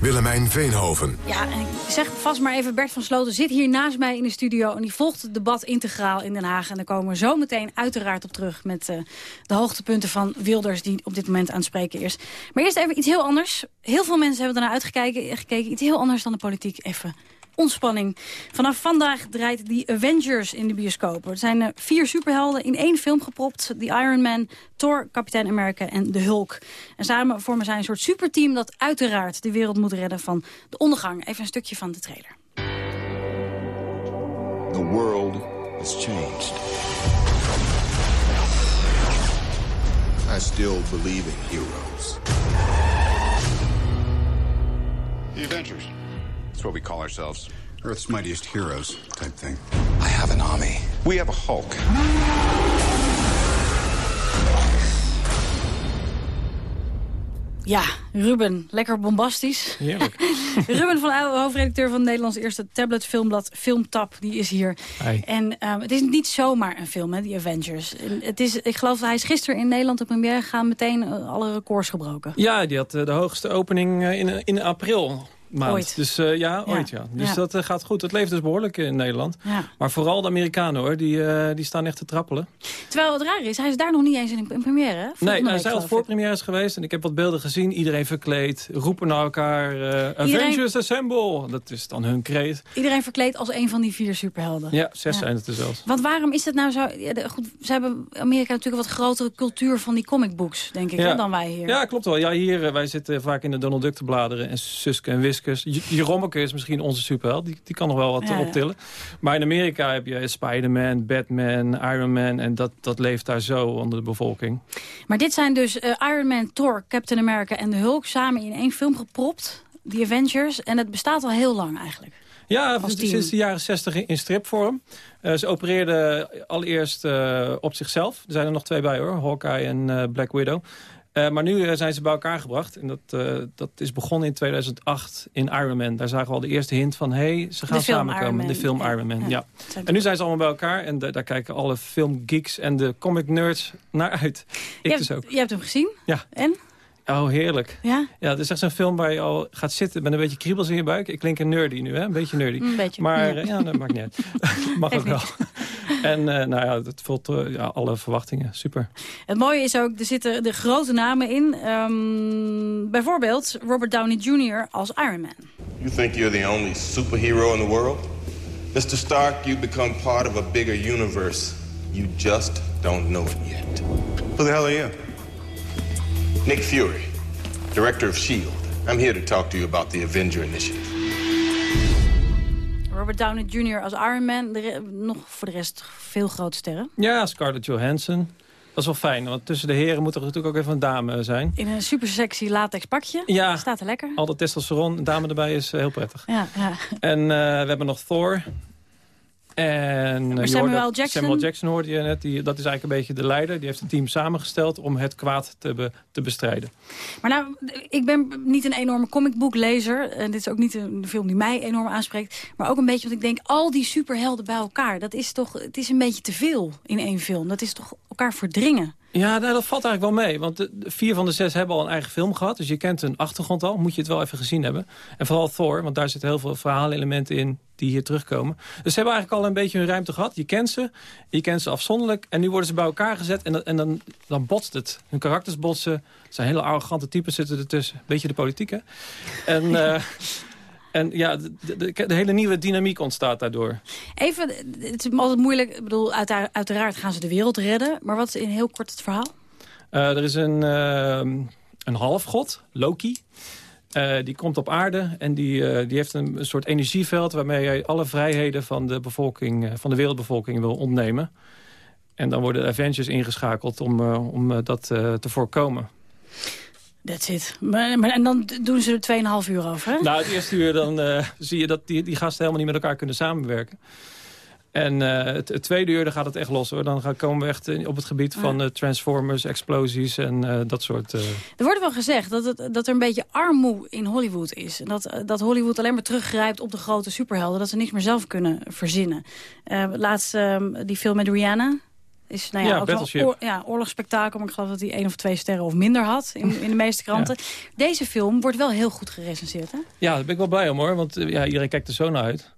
Willemijn Veenhoven. Ja, en ik zeg vast maar even, Bert van Sloten zit hier naast mij in de studio... en die volgt het debat integraal in Den Haag. En daar komen we zo meteen uiteraard op terug... met eh, de hoogtepunten van Wilders die op dit moment aan het spreken is. Maar eerst even iets heel anders. Heel veel mensen hebben ernaar uitgekeken. Gekeken. Iets heel anders dan de politiek. Even ontspanning. Vanaf vandaag draait The Avengers in de bioscopen. Er zijn eh, vier superhelden in één film gepropt. The Iron Man, Thor, Captain America en de Hulk. En samen vormen zij een soort superteam dat uiteraard de wereld moet redden van de ondergang. Even een stukje van de trailer. The world has changed. I still believe in heroes. The Avengers. That's what we call ourselves. Earth's mightiest heroes type thing. I have an army. We have a Hulk. Ja, Ruben, lekker bombastisch. Heerlijk. Ruben van Uyl, hoofdredacteur van het Nederlands eerste tabletfilmblad Filmtap, die is hier. Hi. En ehm, het is niet zomaar een film, hè, die Avengers. En Het is, ik geloof dat hij is gisteren in Nederland op première gegaan, meteen eh, alle records gebroken. Ja, die had eh, de hoogste opening eh, in, in april. Maand. Ooit. Dus eh, ja, ooit ja. Dus Ja. dat eh, gaat goed. Het leeft dus behoorlijk in Nederland. Ja. Maar vooral de Amerikanen hoor, die, eh, die staan echt te trappelen. Terwijl het raar is, hij is daar nog niet eens in, in première. hè? Volgende Nee, hij geloof ik. voorpremières geweest en ik heb wat beelden gezien. Iedereen verkleed, roepen naar elkaar. Avengers Assemble, dat is dan hun kreet. Iedereen verkleed als een van die vier superhelden. Ja, zes zijn het er zelfs. Want waarom is het nou zo... De- goed, ze hebben Amerika natuurlijk een wat grotere cultuur van die comicbooks, denk ik, hè, dan wij hier. Ja, klopt wel. Ja, hier, wij zitten vaak in de Donald Duck te bladeren. En Suske en Whiskers. Jerommeke is misschien onze superheld. Die, die kan nog wel wat Ja, optillen. Maar in Amerika heb je Spider-Man, Batman, Iron Man. En dat, dat leeft daar zo onder de bevolking. Maar dit zijn dus eh, Iron Man, Thor, Captain America en de Hulk... samen in één film gepropt, die Avengers. En het bestaat al heel lang eigenlijk. Ja, sinds de jaren 60 in, stripvorm. Eh, ze opereerden allereerst eh, op zichzelf. Er zijn er nog twee bij hoor, Hawkeye en Black Widow. Eh, maar nu eh, zijn ze bij elkaar gebracht. En dat, eh, dat is begonnen in 2008 in Iron Man. Daar zagen we al de eerste hint van... hé, hey, ze gaan De samenkomen. De film Iron Man, ja. En nu zijn ze allemaal bij elkaar. En da- daar kijken alle filmgeeks en de comic nerds naar uit. Ik je, dus hebt, ook. je hebt hem gezien? Ja. En? Oh, heerlijk. Ja? Ja, het is echt zo'n film waar je al gaat zitten met een beetje kriebels in je buik. Ik klink een nerdy nu, hè? Een beetje nerdy. Een beetje, Maar ja. ja, dat maakt niet uit. Mag ook wel. En eh, nou ja, het vult eh, ja, alle verwachtingen. Super. Het mooie is ook, er zitten de grote namen in. Ehm, bijvoorbeeld Robert Downey Jr. als Iron Man. You think you're the only superhero in the world? Mr. Stark, you've become part of a bigger universe. You just don't know it yet. Who the hell are you? Nick Fury, director of S.H.I.E.L.D. I'm here to talk to you about the Avenger Initiative. Robert Downey Jr. als Iron Man. Nog voor de rest veel grote sterren. Ja, Scarlett Johansson. Dat is wel fijn, want tussen de heren moet er natuurlijk ook even een dame zijn. In een super sexy latex pakje. Ja. Staat er lekker. Al dat testosteron, een dame erbij is eh, heel prettig. Ja, ja. En eh, we hebben nog Thor. En eh, Samuel Jackson? Samuel Jackson hoorde je net. Die, dat is eigenlijk een beetje de leider. Die heeft een team samengesteld om het kwaad te, be- te bestrijden. Maar nou, ik ben niet een enorme comicboeklezer. En dit is ook niet een film die mij enorm aanspreekt. Maar ook een beetje, want ik denk, al die superhelden bij elkaar. Dat is toch, het is een beetje te veel in één film. Dat is toch elkaar verdringen. Ja, nou, dat valt eigenlijk wel mee. Want de, de vier van de zes hebben al een eigen film gehad. Dus je kent hun achtergrond al. Moet je het wel even gezien hebben. En vooral Thor, want daar zitten heel veel verhaalelementen in die hier terugkomen. Dus ze hebben eigenlijk al een beetje hun ruimte gehad. Je kent ze, je kent ze afzonderlijk. En nu worden ze bij elkaar gezet en, dan- en dan, dan botst het. Hun karakters botsen. Het zijn hele arrogante types zitten ertussen. Beetje de politiek, hè? En, eh, en ja, de, de, de hele nieuwe dynamiek ontstaat daardoor. Even, het is altijd moeilijk. Ik bedoel, uiteraard, gaan ze de wereld redden. Maar wat is in heel kort het verhaal? Eh, er is een, eh, een halfgod, Loki. Eh, die komt op aarde en die, die heeft een, soort energieveld... waarmee hij alle vrijheden van de, bevolking, van de wereldbevolking wil ontnemen. En dan worden de Avengers ingeschakeld om, om dat te voorkomen. That's it. Maar, maar, en dan doen ze er 2,5 uur over, hè? Nou, het eerste uur dan eh, zie je dat die, die gasten helemaal niet met elkaar kunnen samenwerken. En eh, het, het tweede uur dan gaat het echt los hoor. Dan gaan, komen we echt in- op het gebied van eh, transformers, explosies en eh, dat soort... eh, Er wordt wel gezegd dat, het, dat er een beetje armoe in Hollywood is. En Dat, dat Hollywood alleen maar teruggrijpt op de grote superhelden. Dat ze niks meer zelf kunnen verzinnen. Eh, laatst ehm, die film met Rihanna. Is, nou ja, Ja, ook wel Battleship. oor- ja, oorlogsspektakel. Maar ik geloof dat hij één of twee sterren of minder had. In, in de meeste kranten. Deze film wordt wel heel goed gerecenseerd. Hè? Ja, daar ben ik wel blij om hoor. Want eh, ja, iedereen kijkt er zo naar uit.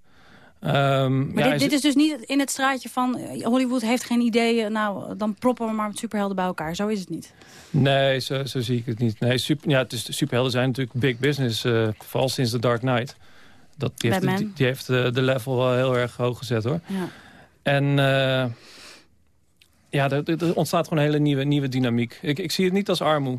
Ehm, Maar ja, dit, dit is dus niet in het straatje van... eh, Hollywood heeft geen ideeën. Nou, dan proppen we maar met superhelden bij elkaar. Zo is het niet. Nee, zo, zo zie ik het niet. Nee, super, ja, het is, de superhelden zijn natuurlijk big business. eh, vooral sinds The Dark Knight. Dat, die, heeft, die, die heeft de level wel heel erg hoog gezet hoor. Ja. En eh, ja, er, ontstaat gewoon een hele nieuwe, nieuwe dynamiek. Ik, ik zie het niet als armoe.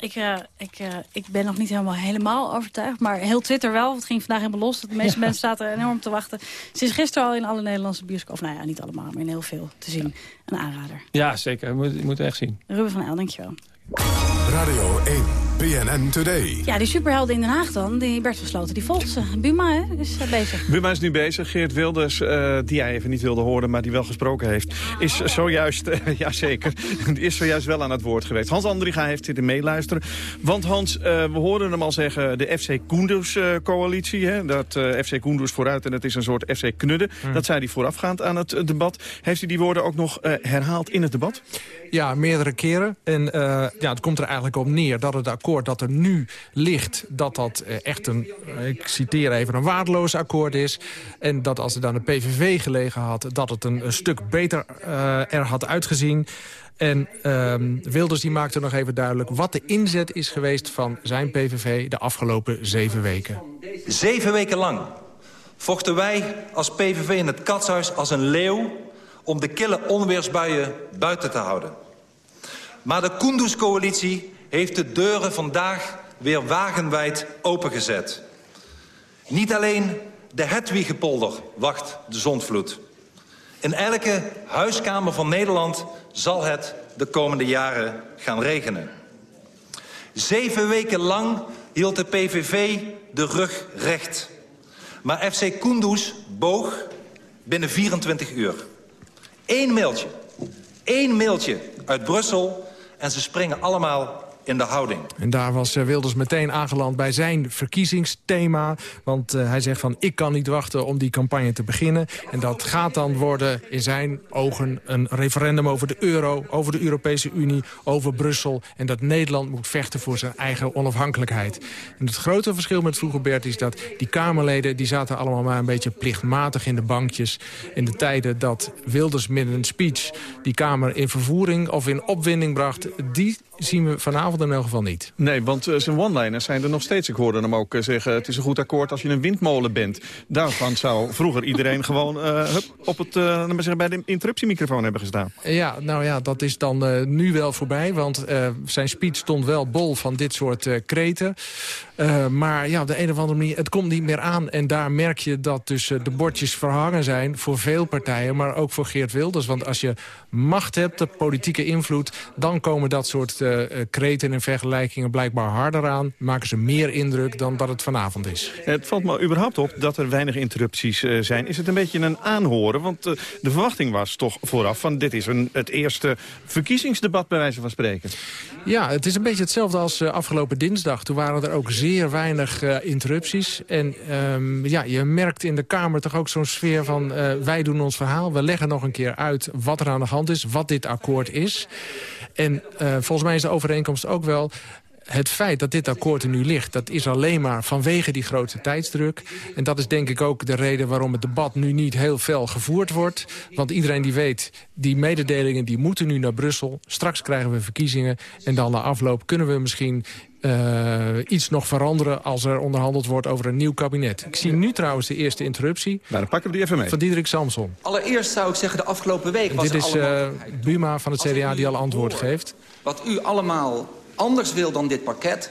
Ik, eh, ik, eh, ik ben nog niet helemaal, helemaal overtuigd. Maar heel Twitter wel. Het ging vandaag helemaal los. De meeste mensen zaten er enorm te wachten. Is gisteren al in alle Nederlandse bioscoop. Nou ja, niet allemaal, maar in heel veel te zien. Een aanrader. Ja, zeker. Je moet, je moet het echt zien. Ruben van El, dankjewel. Radio 1, PNN Today. Ja, die superhelden in Den Haag dan, die Bert Versloten, die volgt ze. Buma hè, is eh, bezig. Buma is nu bezig. Geert Wilders, eh, die hij even niet wilde horen, maar die wel gesproken heeft... is zojuist, uh, ja zeker, is zojuist wel aan het woord geweest. Hans Andriga heeft zitten meeluisteren. Want Hans, we hoorden hem al zeggen, de FC Koenders-coalitie... dat FC Koenders vooruit en het is een soort FC Knudden. Hmm. Dat zei hij voorafgaand aan het debat. Heeft hij die woorden ook nog herhaald in het debat? Ja, meerdere keren. En ja, het komt er eigenlijk op neer dat het akkoord dat er nu ligt... dat dat echt een, ik citeer even, een waardeloos akkoord is. En dat als er dan de PVV gelegen had... dat het een, stuk beter uh, er had uitgezien. En uh, Wilders die maakte nog even duidelijk wat de inzet is geweest van zijn PVV de afgelopen zeven weken. Zeven weken lang vochten wij als PVV in het katshuis als een leeuw... om de kille onweersbuien buiten te houden. Maar de Kunduz-coalitie heeft de deuren vandaag weer wagenwijd opengezet. Niet alleen de Hedwigepolder wacht de zondvloed. In elke huiskamer van Nederland zal het de komende jaren gaan regenen. Zeven weken lang hield de PVV de rug recht. Maar FC Kunduz boog binnen 24 uur. Eén mailtje. Eén mailtje uit Brussel en ze springen allemaal in de houding. En daar was Wilders meteen aangeland bij zijn verkiezingsthema. Want uh, hij zegt van ik kan niet wachten om die campagne te beginnen. En dat gaat dan worden in zijn ogen een referendum over de euro... over de Europese Unie, over Brussel. En dat Nederland moet vechten voor zijn eigen onafhankelijkheid. En het grote verschil met vroeger Bert is dat die Kamerleden... die zaten allemaal maar een beetje plichtmatig in de bankjes. In de tijden dat Wilders met een speech die Kamer in vervoering of in opwinding bracht... die zien we vanavond in elk geval niet. Nee, want uh, zijn one-liners zijn er nog steeds. Ik hoorde hem ook uh, zeggen, het is een goed akkoord als je een windmolen bent. Daarvan zou vroeger iedereen gewoon hup, op het, zeggen, bij de interruptiemicrofoon hebben gestaan. Ja, nou ja, dat is dan nu wel voorbij. Want zijn speech stond wel bol van dit soort kreten. Maar ja, op de een of andere manier, het komt niet meer aan. En daar merk je dat dus de bordjes verhangen zijn voor veel partijen. Maar ook voor Geert Wilders. Want als je macht hebt, de politieke invloed... dan komen dat soort uh, kreten en vergelijkingen blijkbaar harder aan. Maken ze meer indruk dan dat het vanavond is. Het valt me überhaupt op dat er weinig interrupties uh, zijn. Is het een beetje een aanhoren? Want de verwachting was toch vooraf van dit is een, het eerste verkiezingsdebat bij wijze van spreken. Ja, het is een beetje hetzelfde als afgelopen dinsdag. Toen waren er ook zeer weinig interrupties. En um, ja, je merkt in de Kamer toch ook zo'n sfeer van wij doen ons verhaal. We leggen nog een keer uit wat er aan de hand is, wat dit akkoord is. En volgens mij is de overeenkomst ook wel het feit dat dit akkoord er nu ligt... dat is alleen maar vanwege die grote tijdsdruk. En dat is denk ik ook de reden waarom het debat nu niet heel fel gevoerd wordt. Want iedereen die weet, die mededelingen die moeten nu naar Brussel. Straks krijgen we verkiezingen. En dan na afloop kunnen we misschien uh, iets nog veranderen als er onderhandeld wordt over een nieuw kabinet. Ik zie nu trouwens de eerste interruptie. Nou, dan pakken we die even mee. Van Diederik Samson. Allereerst zou ik zeggen, de afgelopen week was Dit is uh, allemaal... Buma van het CDA die al antwoord geeft. Wat u allemaal anders wil dan dit pakket...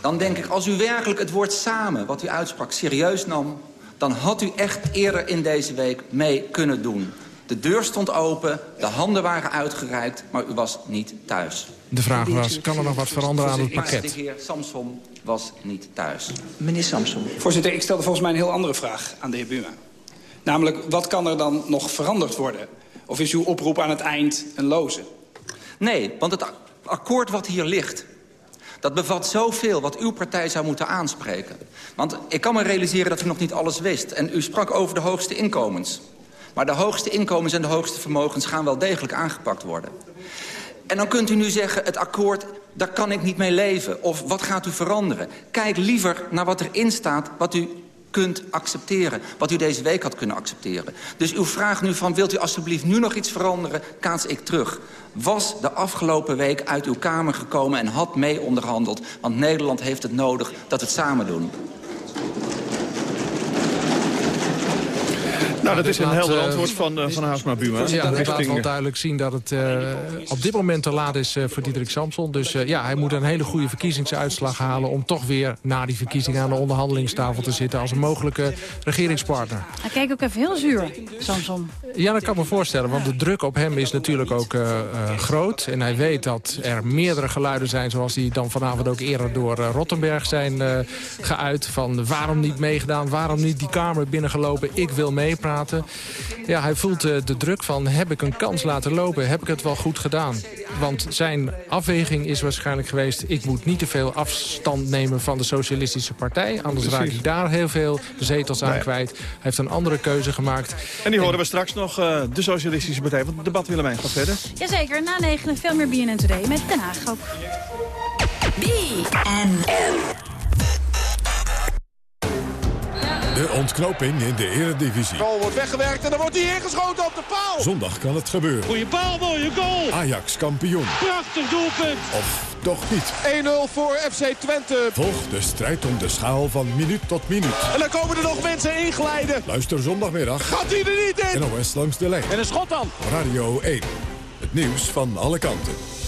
dan denk ik, als u werkelijk het woord samen, wat u uitsprak, serieus nam... dan had u echt eerder in deze week mee kunnen doen. De deur stond open, de handen waren uitgereikt, maar u was niet thuis. De vraag was, kan er nog wat veranderen aan het pakket? De heer Samson was niet thuis. Meneer Samson. Voorzitter, ik stelde volgens mij een heel andere vraag aan de heer Buma. Namelijk, wat kan er dan nog veranderd worden? Of is uw oproep aan het eind een loze? Nee, want het akkoord wat hier ligt... dat bevat zoveel wat uw partij zou moeten aanspreken. Want ik kan me realiseren dat u nog niet alles wist. En u sprak over de hoogste inkomens. Maar de hoogste inkomens en de hoogste vermogens gaan wel degelijk aangepakt worden. En dan kunt u nu zeggen, het akkoord, daar kan ik niet mee leven. Of wat gaat u veranderen? Kijk liever naar wat erin staat, wat u kunt accepteren. Wat u deze week had kunnen accepteren. Dus uw vraag nu van, wilt u alstublieft nu nog iets veranderen? Kaats ik terug. Was de afgelopen week uit uw Kamer gekomen en had mee onderhandeld. Want Nederland heeft het nodig dat we het samen doen. Nou, dat is een helder eh, antwoord van, eh, van Haasma Buma. Ja, dat laat wel duidelijk zien dat het eh, op dit moment te laat is eh, voor Diederik Samson. Dus eh, ja, hij moet een hele goede verkiezingsuitslag halen... om toch weer na die verkiezingen aan de onderhandelingstafel te zitten... als een mogelijke regeringspartner. Hij kijkt ook even heel zuur, Samson. Ja, dat kan ik me voorstellen, want de druk op hem is natuurlijk ook eh, eh, groot. En hij weet dat er meerdere geluiden zijn... zoals die dan vanavond ook eerder door Rottenberg zijn eh, geuit. Van waarom niet meegedaan, waarom niet die Kamer binnengelopen... ik wil meepraten. Ja, hij voelt eh, de druk van heb ik een kans laten lopen, heb ik het wel goed gedaan. Want zijn afweging is waarschijnlijk geweest... ik moet niet te veel afstand nemen van de Socialistische Partij. Anders raak ik daar heel veel zetels aan Nee. kwijt. Hij heeft een andere keuze gemaakt. En die horen we straks nog, eh, de Socialistische Partij. Want het debat Willemijn gaat verder. Jazeker, na negen veel meer BNN Today met Den Haag ook. De ontknoping in de eredivisie. Bal wordt weggewerkt en dan wordt hij ingeschoten op de paal. Zondag kan het gebeuren. Goeie paal, mooie goal. Ajax kampioen. Prachtig doelpunt. Of toch niet. 1-0 voor FC Twente. Volg de strijd om de schaal van minuut tot minuut. En dan komen er nog mensen inglijden. Luister zondagmiddag. Gaat hij er niet in? NOS langs de lijn. En een schot dan. Radio 1. Het nieuws van alle kanten.